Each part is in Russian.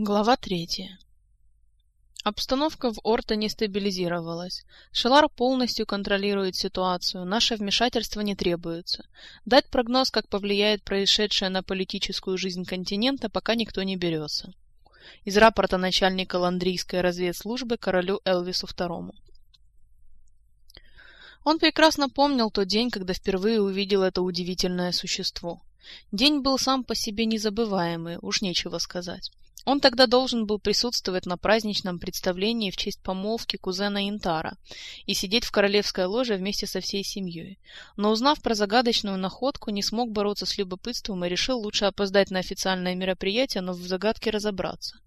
Глава третья. Обстановка в Ортоне стабилизировалась. Шелар полностью контролирует ситуацию, наше вмешательство не требуется. Дать прогноз, как повлияет происшедшее на политическую жизнь континента, пока никто не берется. Из рапорта начальника Ландрийской разведслужбы королю Элвису II. Он прекрасно помнил тот день, когда впервые увидел это удивительное существо. День был сам по себе незабываемый, уж нечего сказать. Он тогда должен был присутствовать на праздничном представлении в честь помолвки кузена Интара и сидеть в королевской ложе вместе со всей семьей. Но узнав про загадочную находку, не смог бороться с любопытством и решил лучше опоздать на официальное мероприятие, но в загадке разобраться.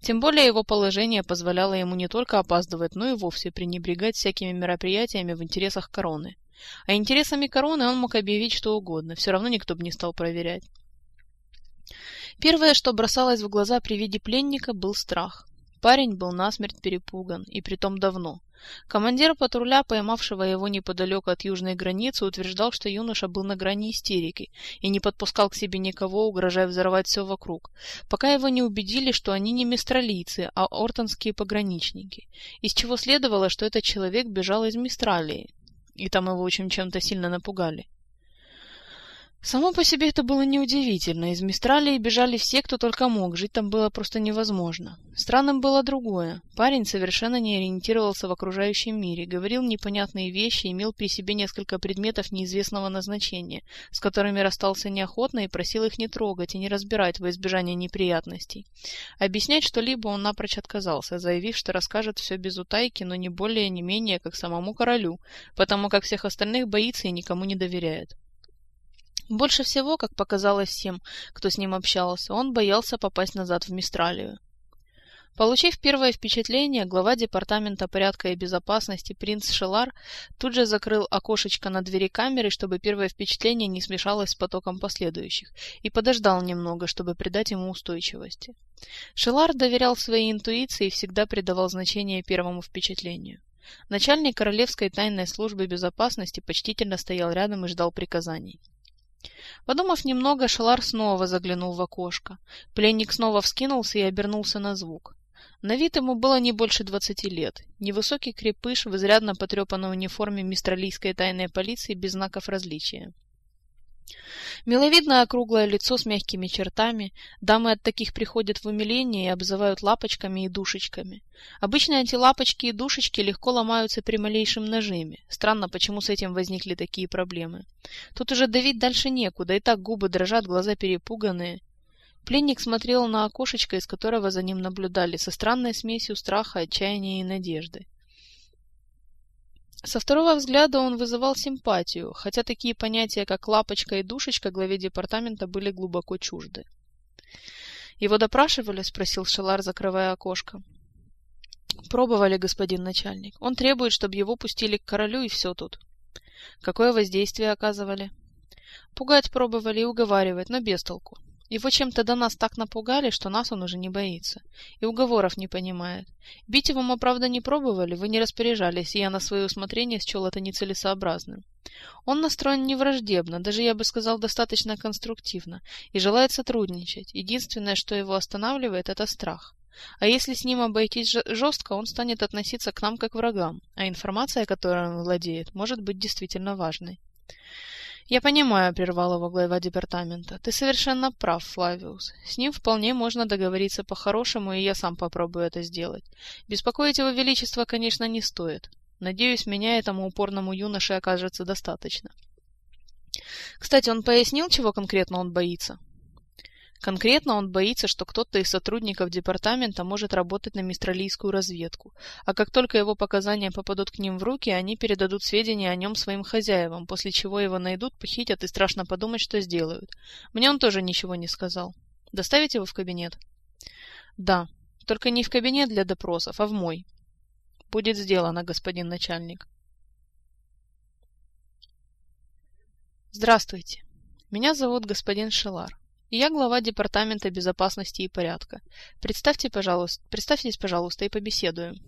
Тем более его положение позволяло ему не только опаздывать, но и вовсе пренебрегать всякими мероприятиями в интересах короны. А интересами короны он мог объявить что угодно, все равно никто бы не стал проверять. Первое, что бросалось в глаза при виде пленника, был страх. Парень был насмерть перепуган, и притом давно. Командир патруля, поймавшего его неподалеку от южной границы, утверждал, что юноша был на грани истерики и не подпускал к себе никого, угрожая взорвать все вокруг, пока его не убедили, что они не мистралийцы, а ортонские пограничники, из чего следовало, что этот человек бежал из Мистралии, и там его очень чем-то сильно напугали. Само по себе это было неудивительно. Из Мистралии бежали все, кто только мог. Жить там было просто невозможно. Странным было другое. Парень совершенно не ориентировался в окружающем мире, говорил непонятные вещи, имел при себе несколько предметов неизвестного назначения, с которыми расстался неохотно и просил их не трогать и не разбирать во избежание неприятностей. Объяснять что-либо он напрочь отказался, заявив, что расскажет все без утайки, но не более, не менее, как самому королю, потому как всех остальных боится и никому не доверяет. Больше всего, как показалось всем, кто с ним общался, он боялся попасть назад в Мистралию. Получив первое впечатление, глава Департамента порядка и безопасности принц Шелар тут же закрыл окошечко на двери камеры, чтобы первое впечатление не смешалось с потоком последующих, и подождал немного, чтобы придать ему устойчивости. Шелар доверял своей интуиции и всегда придавал значение первому впечатлению. Начальник Королевской тайной службы безопасности почтительно стоял рядом и ждал приказаний. Подумав немного, Шалар снова заглянул в окошко. Пленник снова вскинулся и обернулся на звук. На вид ему было не больше двадцати лет. Невысокий крепыш в изрядно потрепанной униформе мистралийской тайной полиции без знаков различия. Миловидное округлое лицо с мягкими чертами. Дамы от таких приходят в умиление и обзывают лапочками и душечками. Обычно эти лапочки и душечки легко ломаются при малейшем нажиме. Странно, почему с этим возникли такие проблемы. Тут уже давить дальше некуда, и так губы дрожат, глаза перепуганные. Пленник смотрел на окошечко, из которого за ним наблюдали, со странной смесью страха, отчаяния и надежды. Со второго взгляда он вызывал симпатию, хотя такие понятия, как лапочка и душечка, главе департамента были глубоко чужды. «Его допрашивали?» — спросил Шелар, закрывая окошко. «Пробовали, господин начальник. Он требует, чтобы его пустили к королю, и все тут». «Какое воздействие оказывали?» «Пугать пробовали и уговаривать, но без толку. Его чем-то до нас так напугали, что нас он уже не боится. И уговоров не понимает. Бить его мы, правда, не пробовали, вы не распоряжались, и я на свое усмотрение счел это нецелесообразным. Он настроен не враждебно, даже, я бы сказал, достаточно конструктивно, и желает сотрудничать. Единственное, что его останавливает, это страх. А если с ним обойтись жестко, он станет относиться к нам как к врагам, а информация, которой он владеет, может быть действительно важной. «Я понимаю», — прервал его глава департамента. «Ты совершенно прав, Флавиус. С ним вполне можно договориться по-хорошему, и я сам попробую это сделать. Беспокоить его величество, конечно, не стоит. Надеюсь, меня этому упорному юноше окажется достаточно». Кстати, он пояснил, чего конкретно он боится? Конкретно он боится, что кто-то из сотрудников департамента может работать на мистралийскую разведку, а как только его показания попадут к ним в руки, они передадут сведения о нем своим хозяевам, после чего его найдут, похитят и страшно подумать, что сделают. Мне он тоже ничего не сказал. Доставить его в кабинет? Да, только не в кабинет для допросов, а в мой. Будет сделано, господин начальник. Здравствуйте. Меня зовут господин Шелар. Я глава Департамента безопасности и порядка. Представьте, пожалуйста, представьтесь, пожалуйста, и побеседуем.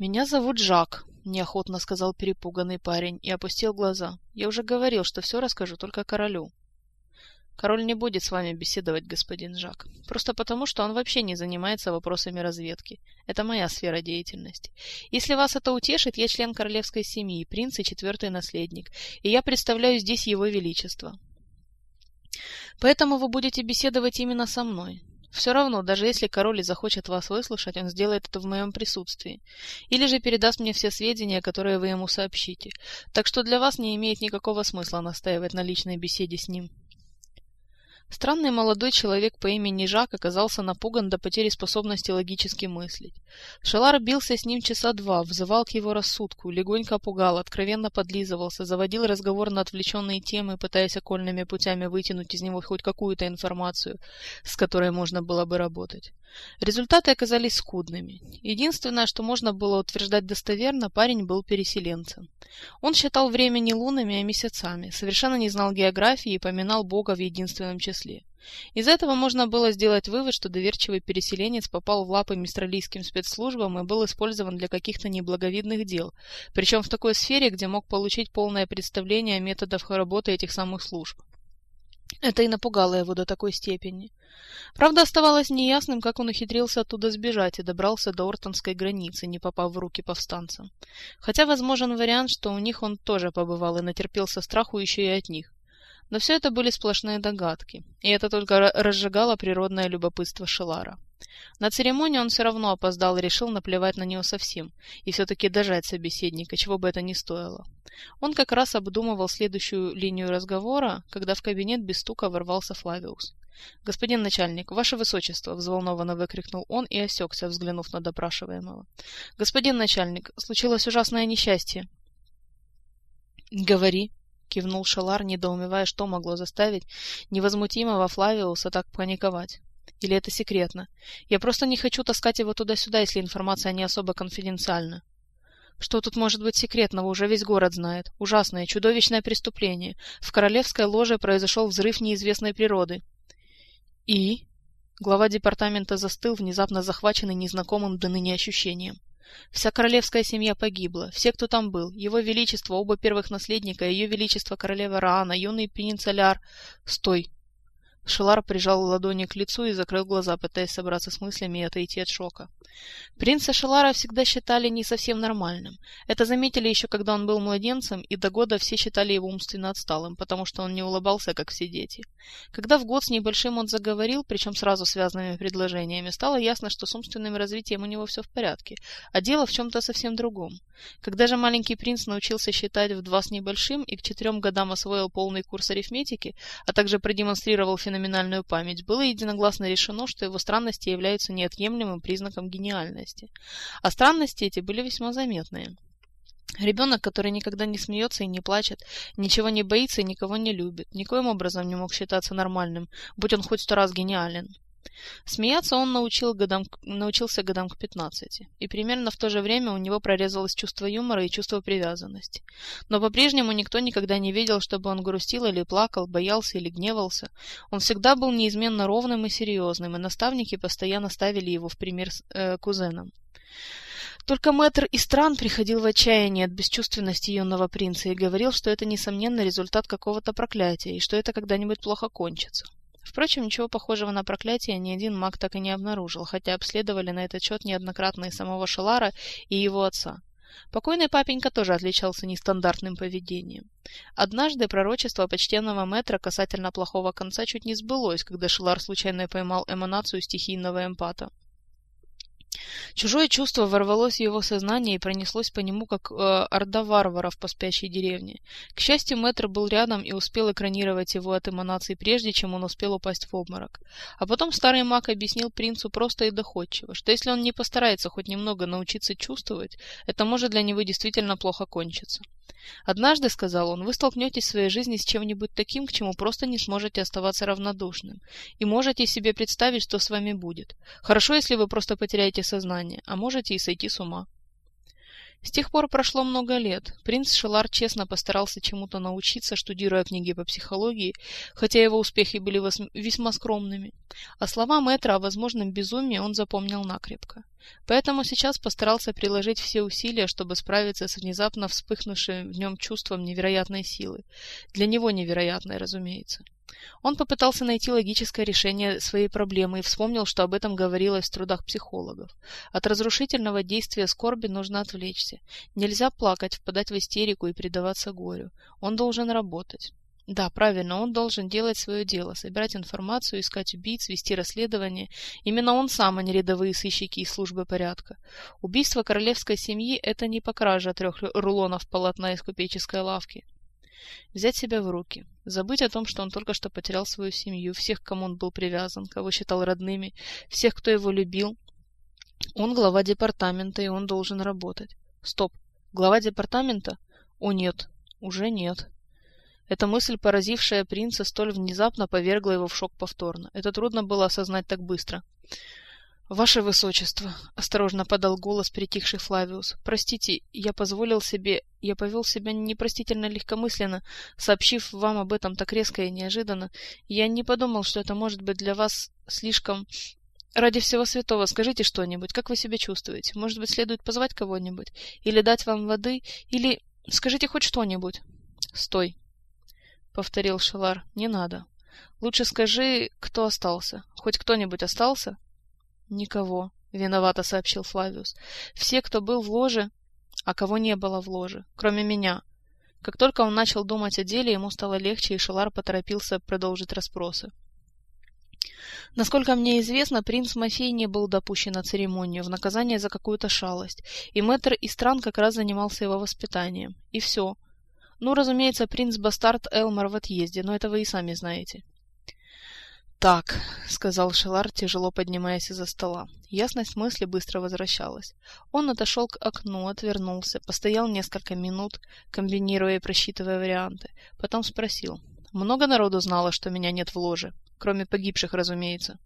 Меня зовут Жак, неохотно сказал перепуганный парень и опустил глаза. Я уже говорил, что все расскажу только королю. Король не будет с вами беседовать, господин Жак. Просто потому, что он вообще не занимается вопросами разведки. Это моя сфера деятельности. Если вас это утешит, я член королевской семьи, принц и четвертый наследник, и я представляю здесь его величество. Поэтому вы будете беседовать именно со мной. Все равно, даже если король захочет вас выслушать, он сделает это в моем присутствии. Или же передаст мне все сведения, которые вы ему сообщите. Так что для вас не имеет никакого смысла настаивать на личной беседе с ним. Странный молодой человек по имени Жак оказался напуган до потери способности логически мыслить. Шелар бился с ним часа два, взывал к его рассудку, легонько пугал, откровенно подлизывался, заводил разговор на отвлеченные темы, пытаясь окольными путями вытянуть из него хоть какую-то информацию, с которой можно было бы работать. Результаты оказались скудными. Единственное, что можно было утверждать достоверно, парень был переселенцем. Он считал время не лунами, а месяцами, совершенно не знал географии и поминал Бога в единственном числе. Из этого можно было сделать вывод, что доверчивый переселенец попал в лапы мистралийским спецслужбам и был использован для каких-то неблаговидных дел, причем в такой сфере, где мог получить полное представление о методах работы этих самых служб. Это и напугало его до такой степени. Правда, оставалось неясным, как он ухитрился оттуда сбежать и добрался до Ортонской границы, не попав в руки повстанцам. Хотя возможен вариант, что у них он тоже побывал и натерпелся страху еще и от них. Но все это были сплошные догадки, и это только разжигало природное любопытство Шелара. На церемонию он все равно опоздал и решил наплевать на нее совсем, и все-таки дожать собеседника, чего бы это ни стоило. Он как раз обдумывал следующую линию разговора, когда в кабинет без стука ворвался Флавиус. «Господин начальник, ваше высочество!» — взволнованно выкрикнул он и осекся, взглянув на допрашиваемого. «Господин начальник, случилось ужасное несчастье!» «Говори!» Кивнул Шалар, недоумевая, что могло заставить невозмутимого Флавиуса так паниковать. Или это секретно? Я просто не хочу таскать его туда-сюда, если информация не особо конфиденциальна. Что тут может быть секретного, уже весь город знает. Ужасное, чудовищное преступление. В королевской ложе произошел взрыв неизвестной природы. И? Глава департамента застыл, внезапно захваченный незнакомым до ныне ощущением. Вся королевская семья погибла, все, кто там был, его величество, оба первых наследника, ее величество королева Раана, юный принц Аляр... Стой! Шелар прижал ладони к лицу и закрыл глаза, пытаясь собраться с мыслями и отойти от шока. Принца Шелара всегда считали не совсем нормальным. Это заметили еще, когда он был младенцем, и до года все считали его умственно отсталым, потому что он не улыбался, как все дети. Когда в год с небольшим он заговорил, причем сразу связанными предложениями, стало ясно, что с умственным развитием у него все в порядке, а дело в чем-то совсем другом. Когда же маленький принц научился считать в два с небольшим и к четырем годам освоил полный курс арифметики, а также продемонстрировал феноменальную память, было единогласно решено, что его странности являются неотъемлемым признаком гениальности. А странности эти были весьма заметные. Ребенок, который никогда не смеется и не плачет, ничего не боится и никого не любит, никоим образом не мог считаться нормальным, будь он хоть сто раз гениален. Смеяться он научил годам, научился годам к пятнадцати, и примерно в то же время у него прорезалось чувство юмора и чувство привязанности. Но по-прежнему никто никогда не видел, чтобы он грустил или плакал, боялся или гневался. Он всегда был неизменно ровным и серьезным, и наставники постоянно ставили его в пример э, кузенам. Только мэтр Истран приходил в отчаяние от бесчувственности юного принца и говорил, что это, несомненно, результат какого-то проклятия, и что это когда-нибудь плохо кончится. Впрочем, ничего похожего на проклятие ни один маг так и не обнаружил, хотя обследовали на этот счет неоднократно и самого Шелара, и его отца. Покойный папенька тоже отличался нестандартным поведением. Однажды пророчество почтенного мэтра касательно плохого конца чуть не сбылось, когда Шелар случайно поймал эманацию стихийного эмпата. Чужое чувство ворвалось в его сознание и пронеслось по нему, как э, орда варваров по спящей деревне. К счастью, мэтр был рядом и успел экранировать его от эманаций, прежде чем он успел упасть в обморок. А потом старый маг объяснил принцу просто и доходчиво, что если он не постарается хоть немного научиться чувствовать, это может для него действительно плохо кончиться. Однажды, сказал он, вы столкнетесь в своей жизни с чем-нибудь таким, к чему просто не сможете оставаться равнодушным, и можете себе представить, что с вами будет. Хорошо, если вы просто потеряете сознание, а можете и сойти с ума. С тех пор прошло много лет. Принц Шелар честно постарался чему-то научиться, штудируя книги по психологии, хотя его успехи были весьма скромными. А слова мэтра о возможном безумии он запомнил накрепко. Поэтому сейчас постарался приложить все усилия, чтобы справиться с внезапно вспыхнувшим в нем чувством невероятной силы. Для него невероятной, разумеется. Он попытался найти логическое решение своей проблемы и вспомнил, что об этом говорилось в трудах психологов. От разрушительного действия скорби нужно отвлечься. Нельзя плакать, впадать в истерику и предаваться горю. Он должен работать. Да, правильно, он должен делать свое дело, собирать информацию, искать убийц, вести расследование. Именно он сам, а не рядовые сыщики из службы порядка. Убийство королевской семьи – это не по краже трех рулонов полотна из купеческой лавки. Взять себя в руки. Забыть о том, что он только что потерял свою семью, всех, к кому он был привязан, кого считал родными, всех, кто его любил. Он глава департамента, и он должен работать. Стоп. Глава департамента? О нет, уже нет. Эта мысль, поразившая принца, столь внезапно повергла его в шок повторно. Это трудно было осознать так быстро. «Ваше Высочество», — осторожно подал голос притихший Флавиус, — «простите, я позволил себе, я повел себя непростительно легкомысленно, сообщив вам об этом так резко и неожиданно. Я не подумал, что это может быть для вас слишком... Ради всего святого, скажите что-нибудь, как вы себя чувствуете? Может быть, следует позвать кого-нибудь? Или дать вам воды? Или... Скажите хоть что-нибудь?» «Стой», — повторил Шелар, — «не надо. Лучше скажи, кто остался. Хоть кто-нибудь остался?» «Никого», — виновато сообщил Флавиус. «Все, кто был в ложе, а кого не было в ложе, кроме меня». Как только он начал думать о деле, ему стало легче, и Шелар поторопился продолжить расспросы. Насколько мне известно, принц Мафей не был допущен на церемонию в наказание за какую-то шалость, и мэтр Истран как раз занимался его воспитанием. И все. Ну, разумеется, принц-бастард Элмар в отъезде, но это вы и сами знаете. «Так», — сказал Шелар, тяжело поднимаясь из-за стола. Ясность мысли быстро возвращалась. Он отошел к окну, отвернулся, постоял несколько минут, комбинируя и просчитывая варианты. Потом спросил. «Много народу знало, что меня нет в ложе? Кроме погибших, разумеется.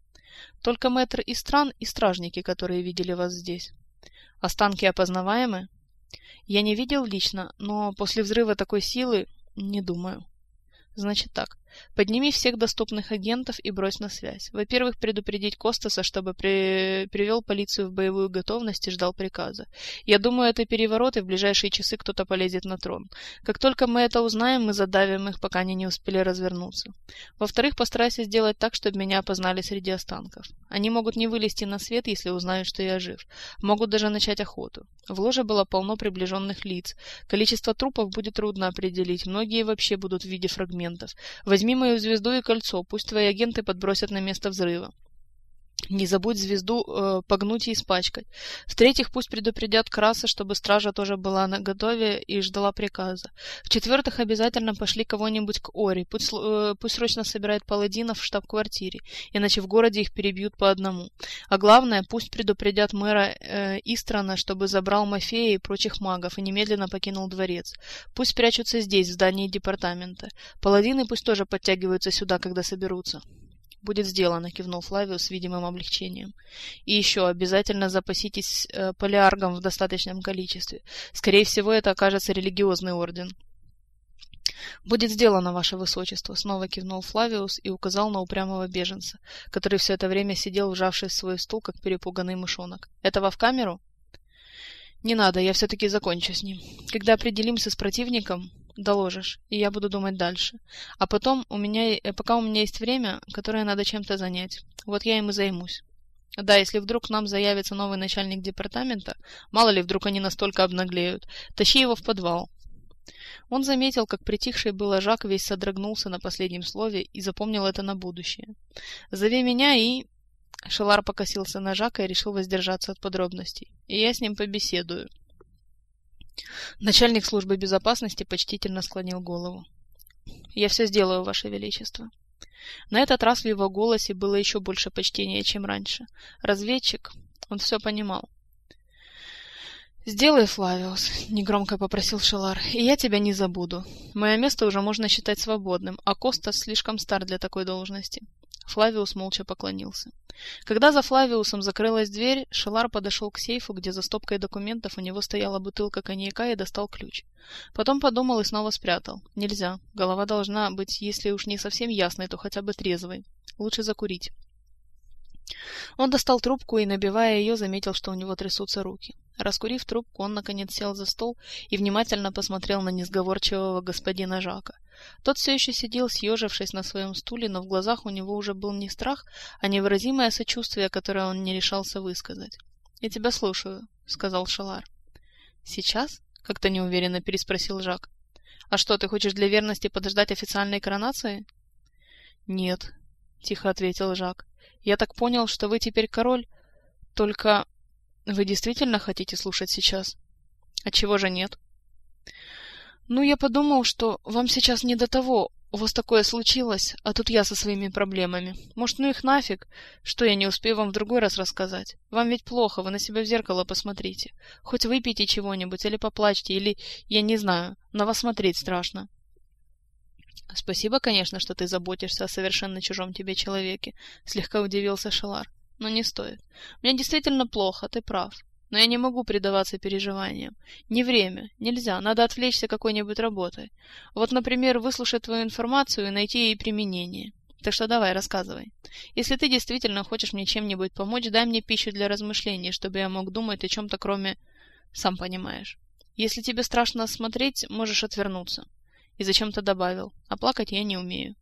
Только мэтр и стран, и стражники, которые видели вас здесь. Останки опознаваемы?» «Я не видел лично, но после взрыва такой силы не думаю». «Значит так. Подними всех доступных агентов и брось на связь. Во-первых, предупредить Костаса, чтобы при... привел полицию в боевую готовность и ждал приказа. Я думаю, это переворот, и в ближайшие часы кто-то полезет на трон. Как только мы это узнаем, мы задавим их, пока они не успели развернуться. Во-вторых, постарайся сделать так, чтобы меня опознали среди останков. Они могут не вылезти на свет, если узнают, что я жив. Могут даже начать охоту. В ложе было полно приближенных лиц. Количество трупов будет трудно определить. Многие вообще будут в виде фрагментов. Возьми Возьми мою звезду и кольцо, пусть твои агенты подбросят на место взрыва. Не забудь звезду э, погнуть и испачкать. В-третьих, пусть предупредят Краса, чтобы стража тоже была на готове и ждала приказа. В-четвертых, обязательно пошли кого-нибудь к Ори. Пусть, э, пусть срочно собирает паладинов в штаб-квартире, иначе в городе их перебьют по одному. А главное, пусть предупредят мэра э, Истрана, чтобы забрал Мафея и прочих магов и немедленно покинул дворец. Пусть прячутся здесь, в здании департамента. Паладины пусть тоже подтягиваются сюда, когда соберутся. «Будет сделано», — кивнул Флавиус с видимым облегчением. «И еще обязательно запаситесь э, полиаргом в достаточном количестве. Скорее всего, это окажется религиозный орден». «Будет сделано, ваше высочество», — снова кивнул Флавиус и указал на упрямого беженца, который все это время сидел, вжавшись в свой стул, как перепуганный мышонок. «Этого в камеру?» «Не надо, я все-таки закончу с ним. Когда определимся с противником, доложишь, и я буду думать дальше. А потом у меня, э, пока у меня есть время, которое надо чем-то занять. Вот я им и займусь. Да, если вдруг к нам заявится новый начальник департамента, мало ли вдруг они настолько обнаглеют, тащи его в подвал. Он заметил, как притихший был Жак весь содрогнулся на последнем слове и запомнил это на будущее. «Зови меня и...» Шелар покосился на Жака и решил воздержаться от подробностей. «И я с ним побеседую». Начальник службы безопасности почтительно склонил голову. «Я все сделаю, Ваше Величество». На этот раз в его голосе было еще больше почтения, чем раньше. Разведчик, он все понимал. «Сделай, Флавиус», — негромко попросил Шелар, — «и я тебя не забуду. Мое место уже можно считать свободным, а Костас слишком стар для такой должности. Флавиус молча поклонился. Когда за Флавиусом закрылась дверь, Шелар подошел к сейфу, где за стопкой документов у него стояла бутылка коньяка и достал ключ. Потом подумал и снова спрятал. Нельзя. Голова должна быть, если уж не совсем ясной, то хотя бы трезвой. Лучше закурить. Он достал трубку и, набивая ее, заметил, что у него трясутся руки. Раскурив трубку, он, наконец, сел за стол и внимательно посмотрел на несговорчивого господина Жака. Тот все еще сидел, съежившись на своем стуле, но в глазах у него уже был не страх, а невыразимое сочувствие, которое он не решался высказать. «Я тебя слушаю», — сказал Шалар. «Сейчас?» — как-то неуверенно переспросил Жак. «А что, ты хочешь для верности подождать официальной коронации?» «Нет», — тихо ответил Жак. «Я так понял, что вы теперь король, только вы действительно хотите слушать сейчас? А чего же нет? Ну, я подумал, что вам сейчас не до того. У вас такое случилось, а тут я со своими проблемами. Может, ну их нафиг? Что я не успею вам в другой раз рассказать? Вам ведь плохо, вы на себя в зеркало посмотрите. Хоть выпейте чего-нибудь или поплачьте, или, я не знаю, на вас смотреть страшно. Спасибо, конечно, что ты заботишься о совершенно чужом тебе человеке, слегка удивился Шалар но не стоит. Мне действительно плохо, ты прав. Но я не могу предаваться переживаниям. Не время, нельзя, надо отвлечься какой-нибудь работой. Вот, например, выслушать твою информацию и найти ей применение. Так что давай, рассказывай. Если ты действительно хочешь мне чем-нибудь помочь, дай мне пищу для размышлений, чтобы я мог думать о чем-то кроме... Сам понимаешь. Если тебе страшно смотреть, можешь отвернуться. И зачем-то добавил. А плакать я не умею.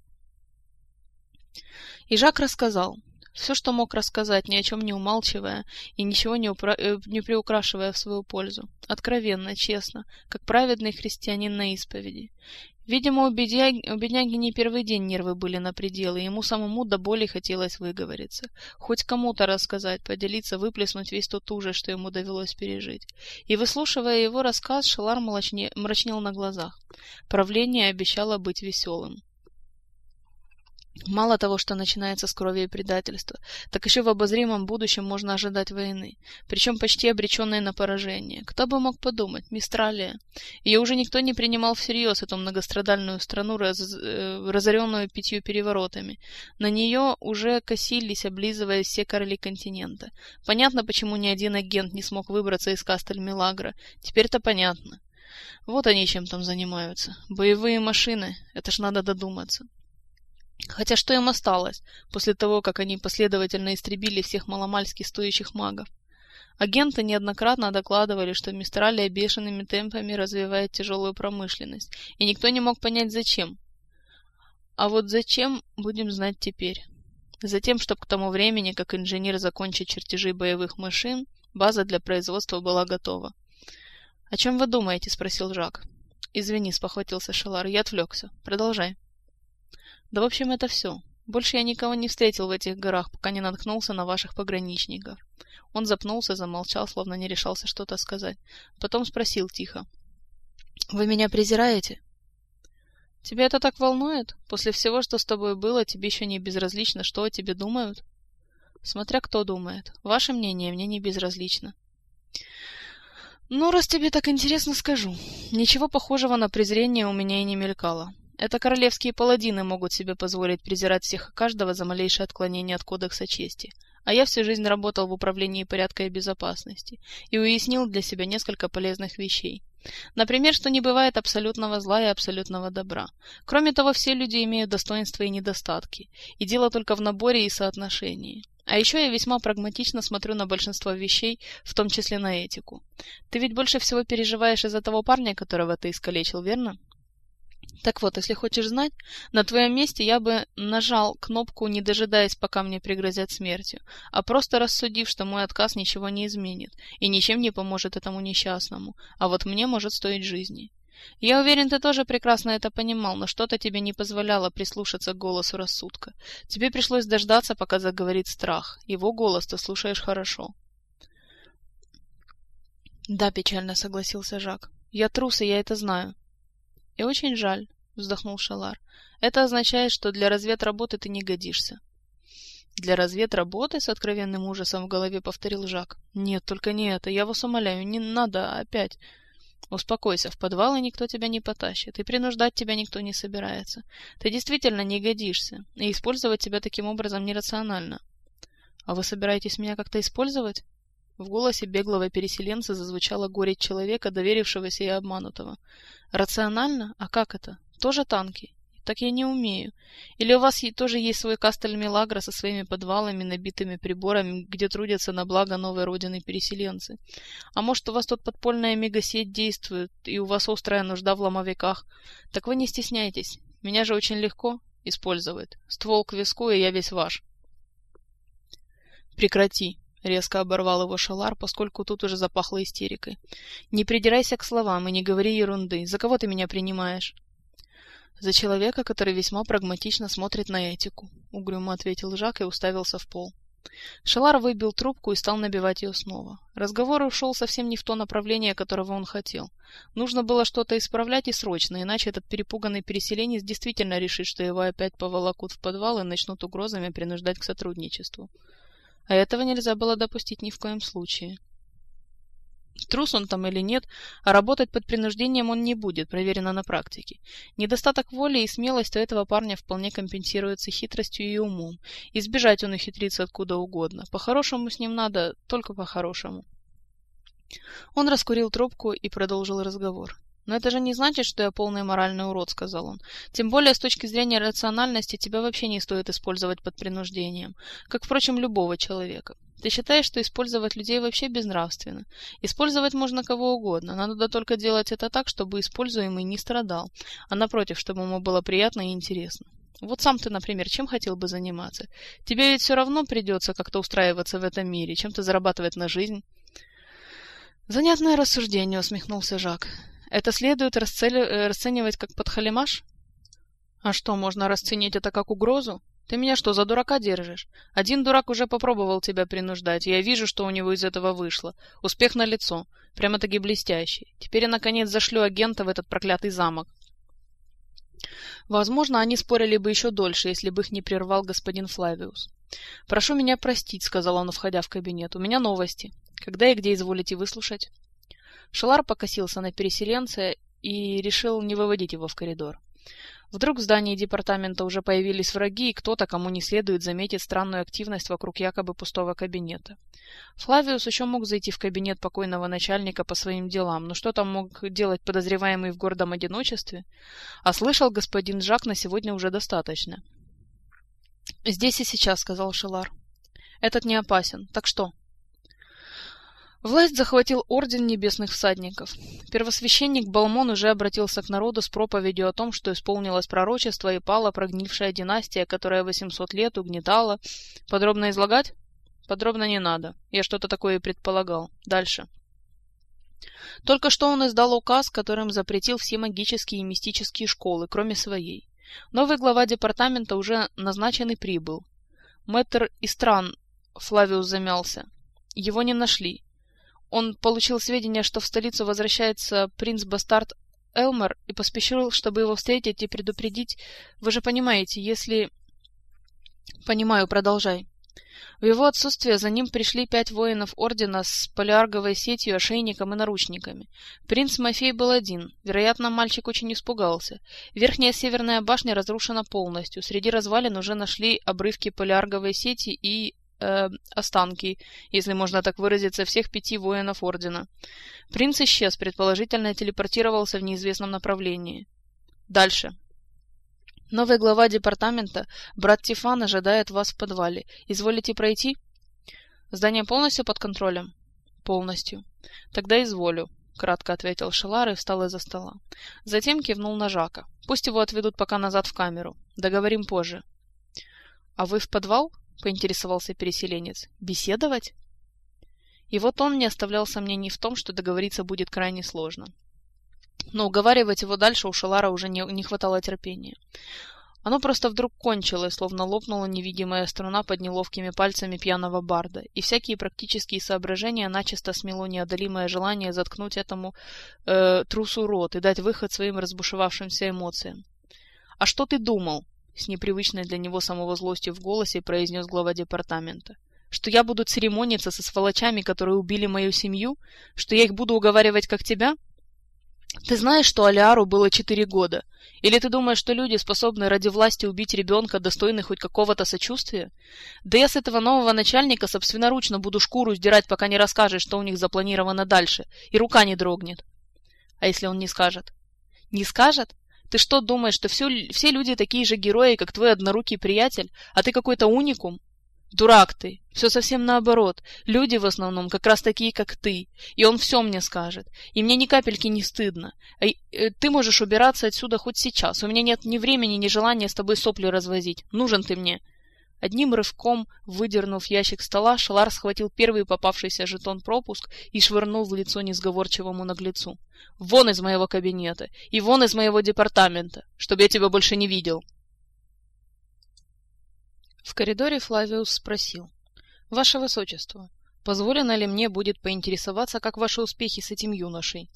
И Жак рассказал, все, что мог рассказать, ни о чем не умалчивая и ничего не, упра... Э, не приукрашивая в свою пользу. Откровенно, честно, как праведный христианин на исповеди. Видимо, у бедняги, у бедняги не первый день нервы были на пределы, и ему самому до боли хотелось выговориться. Хоть кому-то рассказать, поделиться, выплеснуть весь тот ужас, что ему довелось пережить. И, выслушивая его рассказ, Шелар мрачне... мрачнел на глазах. Правление обещало быть веселым. Мало того, что начинается с крови и предательства, так еще в обозримом будущем можно ожидать войны, причем почти обреченной на поражение. Кто бы мог подумать, Мистралия. Ее уже никто не принимал всерьез, эту многострадальную страну, раз, э, разоренную пятью переворотами. На нее уже косились, облизывая все короли континента. Понятно, почему ни один агент не смог выбраться из Кастель-Милагра. Теперь-то понятно. Вот они чем там занимаются. Боевые машины, это ж надо додуматься. Хотя что им осталось, после того, как они последовательно истребили всех маломальски стоящих магов? Агенты неоднократно докладывали, что Мистралия бешеными темпами развивает тяжелую промышленность, и никто не мог понять, зачем. А вот зачем, будем знать теперь. Затем, чтобы к тому времени, как инженер закончит чертежи боевых машин, база для производства была готова. «О чем вы думаете?» — спросил Жак. «Извини», — спохватился Шелар, — «я отвлекся. Продолжай». Да, в общем, это все. Больше я никого не встретил в этих горах, пока не наткнулся на ваших пограничников. Он запнулся, замолчал, словно не решался что-то сказать. Потом спросил тихо. «Вы меня презираете?» «Тебя это так волнует? После всего, что с тобой было, тебе еще не безразлично, что о тебе думают?» «Смотря кто думает. Ваше мнение мне не безразлично». «Ну, раз тебе так интересно, скажу. Ничего похожего на презрение у меня и не мелькало. Это королевские паладины могут себе позволить презирать всех и каждого за малейшее отклонение от кодекса чести. А я всю жизнь работал в управлении порядка и безопасности и уяснил для себя несколько полезных вещей. Например, что не бывает абсолютного зла и абсолютного добра. Кроме того, все люди имеют достоинства и недостатки, и дело только в наборе и соотношении. А еще я весьма прагматично смотрю на большинство вещей, в том числе на этику. Ты ведь больше всего переживаешь из-за того парня, которого ты искалечил, верно? Так вот, если хочешь знать, на твоем месте я бы нажал кнопку, не дожидаясь, пока мне пригрозят смертью, а просто рассудив, что мой отказ ничего не изменит и ничем не поможет этому несчастному, а вот мне может стоить жизни. Я уверен, ты тоже прекрасно это понимал, но что-то тебе не позволяло прислушаться к голосу рассудка. Тебе пришлось дождаться, пока заговорит страх. Его голос ты слушаешь хорошо. Да, печально согласился Жак. Я трус, и я это знаю. И очень жаль, вздохнул Шалар. Это означает, что для разведработы ты не годишься. Для разведработы с откровенным ужасом в голове повторил Жак. Нет, только не это. Я вас умоляю, не надо опять. Успокойся, в подвалы никто тебя не потащит, и принуждать тебя никто не собирается. Ты действительно не годишься, и использовать тебя таким образом нерационально. А вы собираетесь меня как-то использовать? В голосе беглого переселенца зазвучала горечь человека, доверившегося и обманутого. Рационально? А как это? Тоже танки. Так я не умею. Или у вас тоже есть свой Кастель Милагро со своими подвалами, набитыми приборами, где трудятся на благо новой родины переселенцы? А может, у вас тут подпольная мегасеть действует, и у вас острая нужда в ломовиках? Так вы не стесняйтесь. Меня же очень легко использовать. Ствол к виску, и я весь ваш. Прекрати. Резко оборвал его Шалар, поскольку тут уже запахло истерикой. «Не придирайся к словам и не говори ерунды. За кого ты меня принимаешь?» «За человека, который весьма прагматично смотрит на этику», — угрюмо ответил Жак и уставился в пол. Шалар выбил трубку и стал набивать ее снова. Разговор ушел совсем не в то направление, которого он хотел. Нужно было что-то исправлять и срочно, иначе этот перепуганный переселенец действительно решит, что его опять поволокут в подвал и начнут угрозами принуждать к сотрудничеству а этого нельзя было допустить ни в коем случае. Трус он там или нет, а работать под принуждением он не будет, проверено на практике. Недостаток воли и смелость у этого парня вполне компенсируется хитростью и умом. Избежать он ухитрится откуда угодно. По-хорошему с ним надо, только по-хорошему. Он раскурил трубку и продолжил разговор. «Но это же не значит, что я полный моральный урод», — сказал он. «Тем более, с точки зрения рациональности, тебя вообще не стоит использовать под принуждением, как, впрочем, любого человека. Ты считаешь, что использовать людей вообще безнравственно? Использовать можно кого угодно, надо только делать это так, чтобы используемый не страдал, а напротив, чтобы ему было приятно и интересно. Вот сам ты, например, чем хотел бы заниматься? Тебе ведь все равно придется как-то устраиваться в этом мире, чем-то зарабатывать на жизнь». «Занятное рассуждение», — усмехнулся Жак. Это следует расцели... Э, расценивать как подхалимаш? А что, можно расценить это как угрозу? Ты меня что, за дурака держишь? Один дурак уже попробовал тебя принуждать, я вижу, что у него из этого вышло. Успех на лицо, прямо-таки блестящий. Теперь я, наконец, зашлю агента в этот проклятый замок. Возможно, они спорили бы еще дольше, если бы их не прервал господин Флавиус. «Прошу меня простить», — сказал он, входя в кабинет. «У меня новости. Когда и где изволите выслушать?» Шелар покосился на переселенца и решил не выводить его в коридор. Вдруг в здании департамента уже появились враги, и кто-то, кому не следует, заметит странную активность вокруг якобы пустого кабинета. Флавиус еще мог зайти в кабинет покойного начальника по своим делам, но что там мог делать подозреваемый в гордом одиночестве? А слышал господин Жак на сегодня уже достаточно. «Здесь и сейчас», — сказал Шелар. «Этот не опасен. Так что?» Власть захватил Орден Небесных Всадников. Первосвященник Балмон уже обратился к народу с проповедью о том, что исполнилось пророчество и пала прогнившая династия, которая 800 лет угнетала. Подробно излагать? Подробно не надо. Я что-то такое и предполагал. Дальше. Только что он издал указ, которым запретил все магические и мистические школы, кроме своей. Новый глава департамента уже назначен и прибыл. Мэтр Истран Флавиус замялся. Его не нашли. Он получил сведения, что в столицу возвращается принц-бастард Элмер и поспешил, чтобы его встретить и предупредить. Вы же понимаете, если... Понимаю, продолжай. В его отсутствие за ним пришли пять воинов Ордена с полиарговой сетью, ошейником и наручниками. Принц Мафей был один. Вероятно, мальчик очень испугался. Верхняя северная башня разрушена полностью. Среди развалин уже нашли обрывки полиарговой сети и э, останки, если можно так выразиться, всех пяти воинов Ордена. Принц исчез, предположительно телепортировался в неизвестном направлении. Дальше. Новый глава департамента, брат Тифан, ожидает вас в подвале. Изволите пройти? Здание полностью под контролем? Полностью. Тогда изволю. — кратко ответил Шелар и встал из-за стола. Затем кивнул на Жака. «Пусть его отведут пока назад в камеру. Договорим позже». «А вы в подвал?» — поинтересовался переселенец. «Беседовать?» И вот он не оставлял сомнений в том, что договориться будет крайне сложно. Но уговаривать его дальше у Шалара уже не, не хватало терпения. Оно просто вдруг кончилось, словно лопнула невидимая струна под неловкими пальцами пьяного барда, и всякие практические соображения начисто смело неодолимое желание заткнуть этому э, трусу рот и дать выход своим разбушевавшимся эмоциям. «А что ты думал?» С непривычной для него самого злостью в голосе произнес глава департамента. Что я буду церемониться со сволочами, которые убили мою семью? Что я их буду уговаривать, как тебя? Ты знаешь, что Алиару было четыре года? Или ты думаешь, что люди способны ради власти убить ребенка, достойный хоть какого-то сочувствия? Да я с этого нового начальника собственноручно буду шкуру сдирать, пока не расскажет, что у них запланировано дальше, и рука не дрогнет. А если он не скажет? Не скажет? Ты что думаешь, что все, все люди такие же герои, как твой однорукий приятель, а ты какой-то уникум? Дурак ты. Все совсем наоборот. Люди в основном как раз такие, как ты. И он все мне скажет. И мне ни капельки не стыдно. Э, ты можешь убираться отсюда хоть сейчас. У меня нет ни времени, ни желания с тобой сопли развозить. Нужен ты мне. Одним рывком, выдернув ящик стола, Шалар схватил первый попавшийся жетон пропуск и швырнул в лицо несговорчивому наглецу. «Вон из моего кабинета! И вон из моего департамента! Чтобы я тебя больше не видел!» В коридоре Флавиус спросил. «Ваше Высочество, позволено ли мне будет поинтересоваться, как ваши успехи с этим юношей?»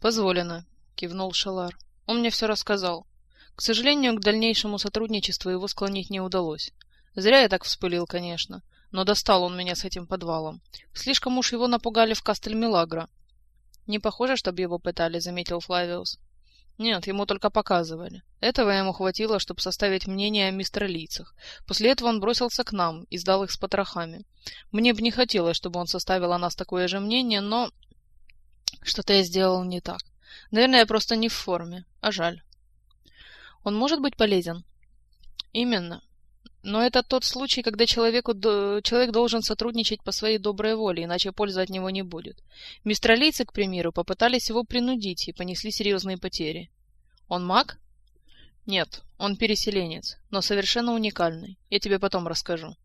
«Позволено», — кивнул Шалар. «Он мне все рассказал. К сожалению, к дальнейшему сотрудничеству его склонить не удалось. Зря я так вспылил, конечно, но достал он меня с этим подвалом. Слишком уж его напугали в Кастель-Милагро». «Не похоже, чтобы его пытали», — заметил Флавиус. Нет, ему только показывали. Этого ему хватило, чтобы составить мнение о мистралийцах. После этого он бросился к нам и сдал их с потрохами. Мне бы не хотелось, чтобы он составил о нас такое же мнение, но... Что-то я сделал не так. Наверное, я просто не в форме. А жаль. Он может быть полезен? Именно. Но это тот случай, когда человеку, человек должен сотрудничать по своей доброй воле, иначе пользы от него не будет. Мистралийцы, к примеру, попытались его принудить и понесли серьезные потери. Он маг? Нет, он переселенец, но совершенно уникальный. Я тебе потом расскажу.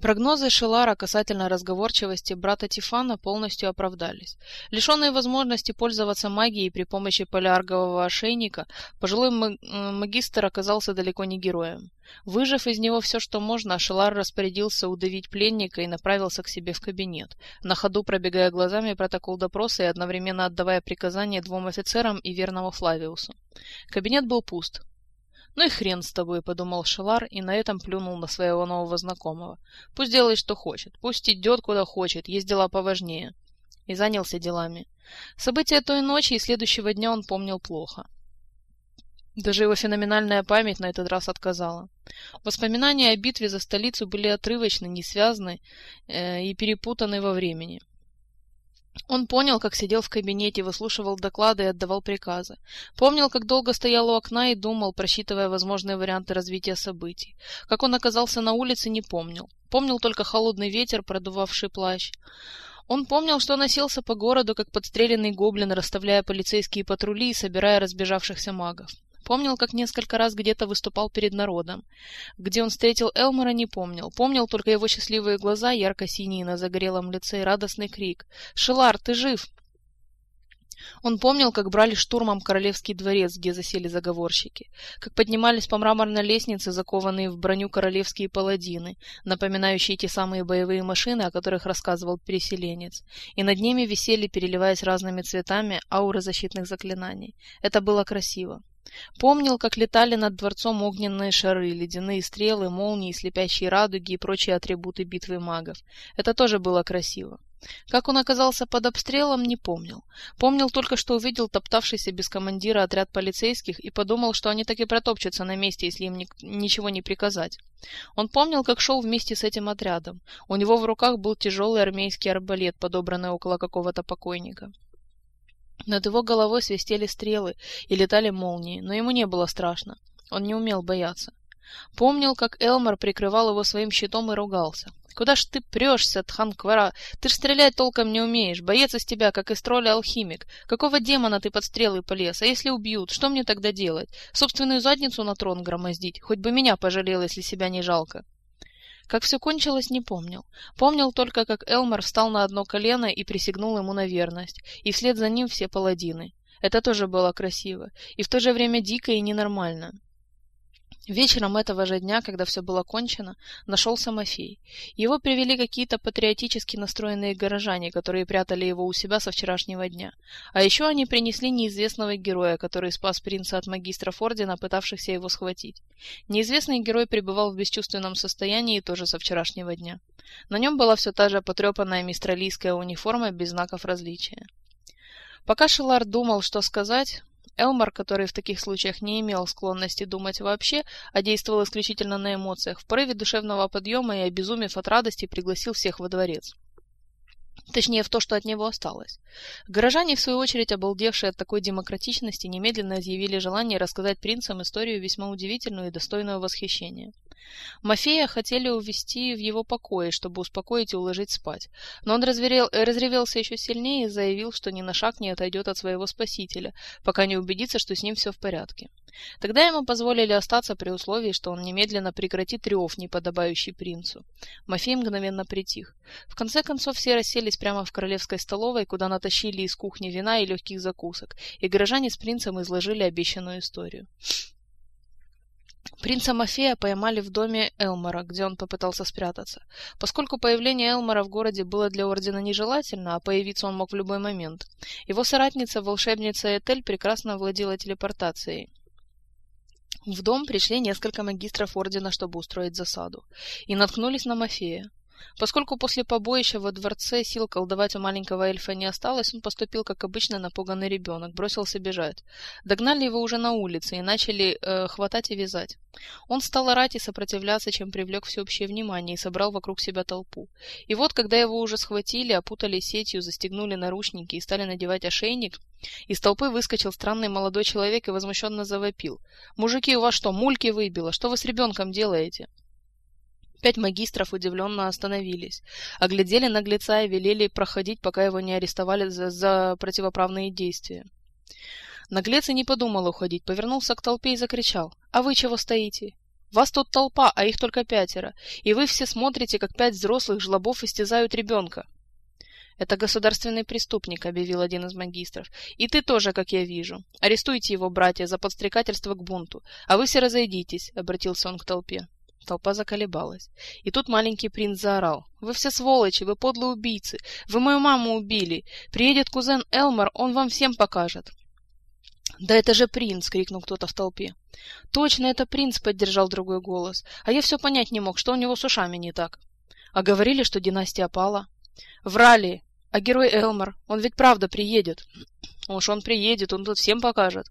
Прогнозы Шелара касательно разговорчивости брата Тифана полностью оправдались. Лишенный возможности пользоваться магией при помощи поляргового ошейника, пожилой магистр оказался далеко не героем. Выжив из него все, что можно, Шелар распорядился удавить пленника и направился к себе в кабинет, на ходу пробегая глазами протокол допроса и одновременно отдавая приказания двум офицерам и верному Флавиусу. Кабинет был пуст. «Ну и хрен с тобой», — подумал Шелар и на этом плюнул на своего нового знакомого. «Пусть делает, что хочет, пусть идет, куда хочет, есть дела поважнее». И занялся делами. События той ночи и следующего дня он помнил плохо. Даже его феноменальная память на этот раз отказала. Воспоминания о битве за столицу были отрывочны, несвязаны э, и перепутаны во времени. Он понял, как сидел в кабинете, выслушивал доклады и отдавал приказы. Помнил, как долго стоял у окна и думал, просчитывая возможные варианты развития событий. Как он оказался на улице, не помнил. Помнил только холодный ветер, продувавший плащ. Он помнил, что носился по городу, как подстреленный гоблин, расставляя полицейские патрули и собирая разбежавшихся магов. Помнил, как несколько раз где-то выступал перед народом. Где он встретил Элмора, не помнил. Помнил только его счастливые глаза, ярко-синие на загорелом лице, и радостный крик. «Шелар, ты жив!» Он помнил, как брали штурмом королевский дворец, где засели заговорщики, как поднимались по мраморной лестнице, закованные в броню королевские паладины, напоминающие те самые боевые машины, о которых рассказывал переселенец, и над ними висели, переливаясь разными цветами, ауры защитных заклинаний. Это было красиво. Помнил, как летали над дворцом огненные шары, ледяные стрелы, молнии, слепящие радуги и прочие атрибуты битвы магов. Это тоже было красиво. Как он оказался под обстрелом, не помнил. Помнил только, что увидел топтавшийся без командира отряд полицейских и подумал, что они так и протопчутся на месте, если им ни ничего не приказать. Он помнил, как шел вместе с этим отрядом. У него в руках был тяжелый армейский арбалет, подобранный около какого-то покойника. Над его головой свистели стрелы и летали молнии, но ему не было страшно. Он не умел бояться. Помнил, как Элмар прикрывал его своим щитом и ругался. «Куда ж ты прешься, Тханквара? Ты ж стрелять толком не умеешь. Боец из тебя, как из тролля алхимик. Какого демона ты под стрелы полез? А если убьют, что мне тогда делать? Собственную задницу на трон громоздить? Хоть бы меня пожалел, если себя не жалко». Как все кончилось, не помнил. Помнил только, как Элмар встал на одно колено и присягнул ему на верность, и вслед за ним все паладины. Это тоже было красиво, и в то же время дико и ненормально. Вечером этого же дня, когда все было кончено, нашелся Мафей. Его привели какие-то патриотически настроенные горожане, которые прятали его у себя со вчерашнего дня. А еще они принесли неизвестного героя, который спас принца от магистров ордена, пытавшихся его схватить. Неизвестный герой пребывал в бесчувственном состоянии тоже со вчерашнего дня. На нем была все та же потрепанная мистралийская униформа без знаков различия. Пока Шелар думал, что сказать, Элмар, который в таких случаях не имел склонности думать вообще, а действовал исключительно на эмоциях, в порыве душевного подъема и обезумев от радости пригласил всех во дворец. Точнее, в то, что от него осталось. Горожане, в свою очередь, обалдевшие от такой демократичности, немедленно изъявили желание рассказать принцам историю весьма удивительную и достойную восхищения. Мафея хотели увести в его покое, чтобы успокоить и уложить спать. Но он разверел, разревелся еще сильнее и заявил, что ни на шаг не отойдет от своего спасителя, пока не убедится, что с ним все в порядке. Тогда ему позволили остаться при условии, что он немедленно прекратит рев, неподобающий принцу. Мафей мгновенно притих. В конце концов все расселись прямо в королевской столовой, куда натащили из кухни вина и легких закусок, и горожане с принцем изложили обещанную историю. Принца Мафея поймали в доме Элмора, где он попытался спрятаться. Поскольку появление Элмора в городе было для Ордена нежелательно, а появиться он мог в любой момент, его соратница, волшебница Этель, прекрасно владела телепортацией. В дом пришли несколько магистров Ордена, чтобы устроить засаду, и наткнулись на Мафея. Поскольку после побоища во дворце сил колдовать у маленького эльфа не осталось, он поступил как обычно напуганный ребенок, бросился бежать. Догнали его уже на улице и начали э, хватать и вязать. Он стал орать и сопротивляться, чем привлек всеобщее внимание и собрал вокруг себя толпу. И вот, когда его уже схватили, опутали сетью, застегнули наручники и стали надевать ошейник, из толпы выскочил странный молодой человек и возмущенно завопил. «Мужики, у вас что, мульки выбило? Что вы с ребенком делаете?» Пять магистров удивленно остановились, оглядели наглеца и велели проходить, пока его не арестовали за, за противоправные действия. Наглец и не подумал уходить, повернулся к толпе и закричал. «А вы чего стоите? Вас тут толпа, а их только пятеро, и вы все смотрите, как пять взрослых жлобов истязают ребенка». «Это государственный преступник», — объявил один из магистров. «И ты тоже, как я вижу. Арестуйте его, братья, за подстрекательство к бунту. А вы все разойдитесь», — обратился он к толпе. Толпа заколебалась. И тут маленький принц заорал. «Вы все сволочи, вы подлые убийцы! Вы мою маму убили! Приедет кузен Элмар, он вам всем покажет!» «Да это же принц!» — крикнул кто-то в толпе. «Точно, это принц!» — поддержал другой голос. «А я все понять не мог, что у него с ушами не так. А говорили, что династия пала». «Врали! А герой Элмар, он ведь правда приедет!» «Уж он приедет, он тут всем покажет!»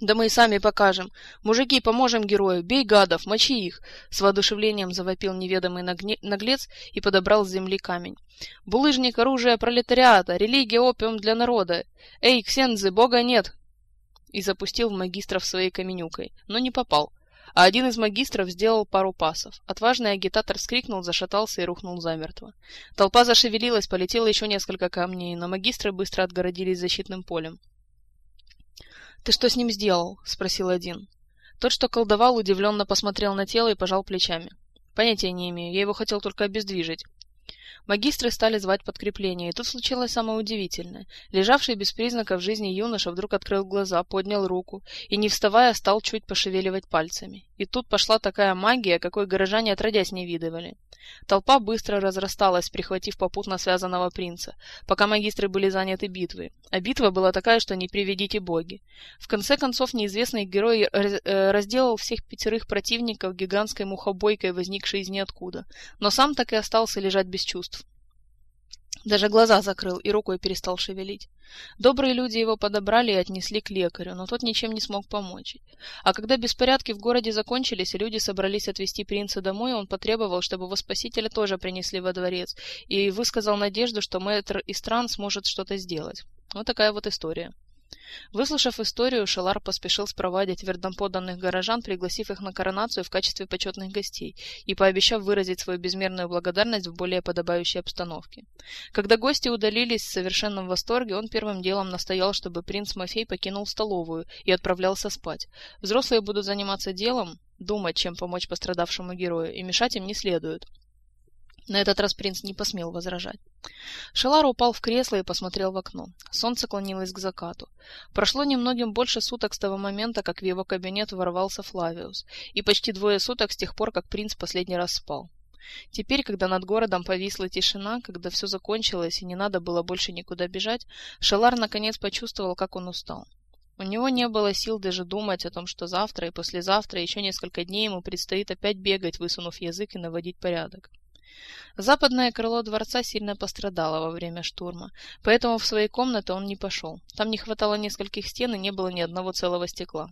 Да мы и сами покажем. Мужики, поможем герою. Бей гадов, мочи их. С воодушевлением завопил неведомый наглец и подобрал с земли камень. Булыжник, оружие пролетариата, религия, опиум для народа. Эй, ксензы, бога нет! И запустил в магистров своей каменюкой, но не попал. А один из магистров сделал пару пасов. Отважный агитатор скрикнул, зашатался и рухнул замертво. Толпа зашевелилась, полетело еще несколько камней, но магистры быстро отгородились защитным полем. «Ты что с ним сделал?» — спросил один. Тот, что колдовал, удивленно посмотрел на тело и пожал плечами. «Понятия не имею, я его хотел только обездвижить». Магистры стали звать подкрепление, и тут случилось самое удивительное. Лежавший без признаков жизни юноша вдруг открыл глаза, поднял руку и, не вставая, стал чуть пошевеливать пальцами. И тут пошла такая магия, какой горожане отродясь не видывали. Толпа быстро разрасталась, прихватив попутно связанного принца, пока магистры были заняты битвой. А битва была такая, что не приведите боги. В конце концов, неизвестный герой э, разделал всех пятерых противников гигантской мухобойкой, возникшей из ниоткуда, но сам так и остался лежать без чувств. Даже глаза закрыл и рукой перестал шевелить. Добрые люди его подобрали и отнесли к лекарю, но тот ничем не смог помочь. А когда беспорядки в городе закончились и люди собрались отвезти принца домой, он потребовал, чтобы его спасителя тоже принесли во дворец, и высказал надежду, что мэтр из стран сможет что-то сделать. Вот такая вот история. Выслушав историю, Шелар поспешил спровадить верноподданных горожан, пригласив их на коронацию в качестве почетных гостей и пообещав выразить свою безмерную благодарность в более подобающей обстановке. Когда гости удалились в совершенном восторге, он первым делом настоял, чтобы принц Мафей покинул столовую и отправлялся спать. Взрослые будут заниматься делом, думать, чем помочь пострадавшему герою, и мешать им не следует. На этот раз принц не посмел возражать. Шалар упал в кресло и посмотрел в окно. Солнце клонилось к закату. Прошло немногим больше суток с того момента, как в его кабинет ворвался Флавиус, и почти двое суток с тех пор, как принц последний раз спал. Теперь, когда над городом повисла тишина, когда все закончилось и не надо было больше никуда бежать, Шалар наконец почувствовал, как он устал. У него не было сил даже думать о том, что завтра и послезавтра еще несколько дней ему предстоит опять бегать, высунув язык и наводить порядок. Западное крыло дворца сильно пострадало во время штурма, поэтому в свои комнаты он не пошел. Там не хватало нескольких стен и не было ни одного целого стекла.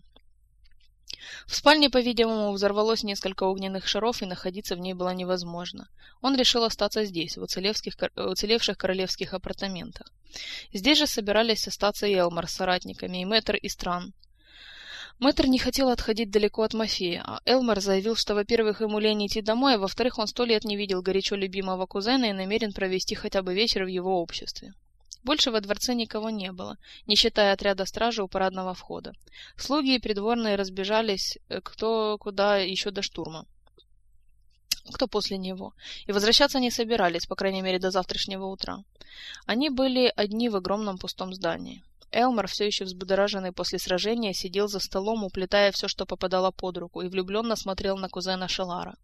В спальне, по-видимому, взорвалось несколько огненных шаров, и находиться в ней было невозможно. Он решил остаться здесь, в уцелевших королевских апартаментах. Здесь же собирались остаться и Элмар с соратниками, и Мэтр, и Стран. Мэтр не хотел отходить далеко от Мафея, а Элмар заявил, что, во-первых, ему лень идти домой, а во-вторых, он сто лет не видел горячо любимого кузена и намерен провести хотя бы вечер в его обществе. Больше во дворце никого не было, не считая отряда стражи у парадного входа. Слуги и придворные разбежались э, кто куда еще до штурма. Кто после него. И возвращаться не собирались, по крайней мере, до завтрашнего утра. Они были одни в огромном пустом здании. Элмар, все еще взбудораженный после сражения, сидел за столом, уплетая все, что попадало под руку, и влюбленно смотрел на кузена Шелара.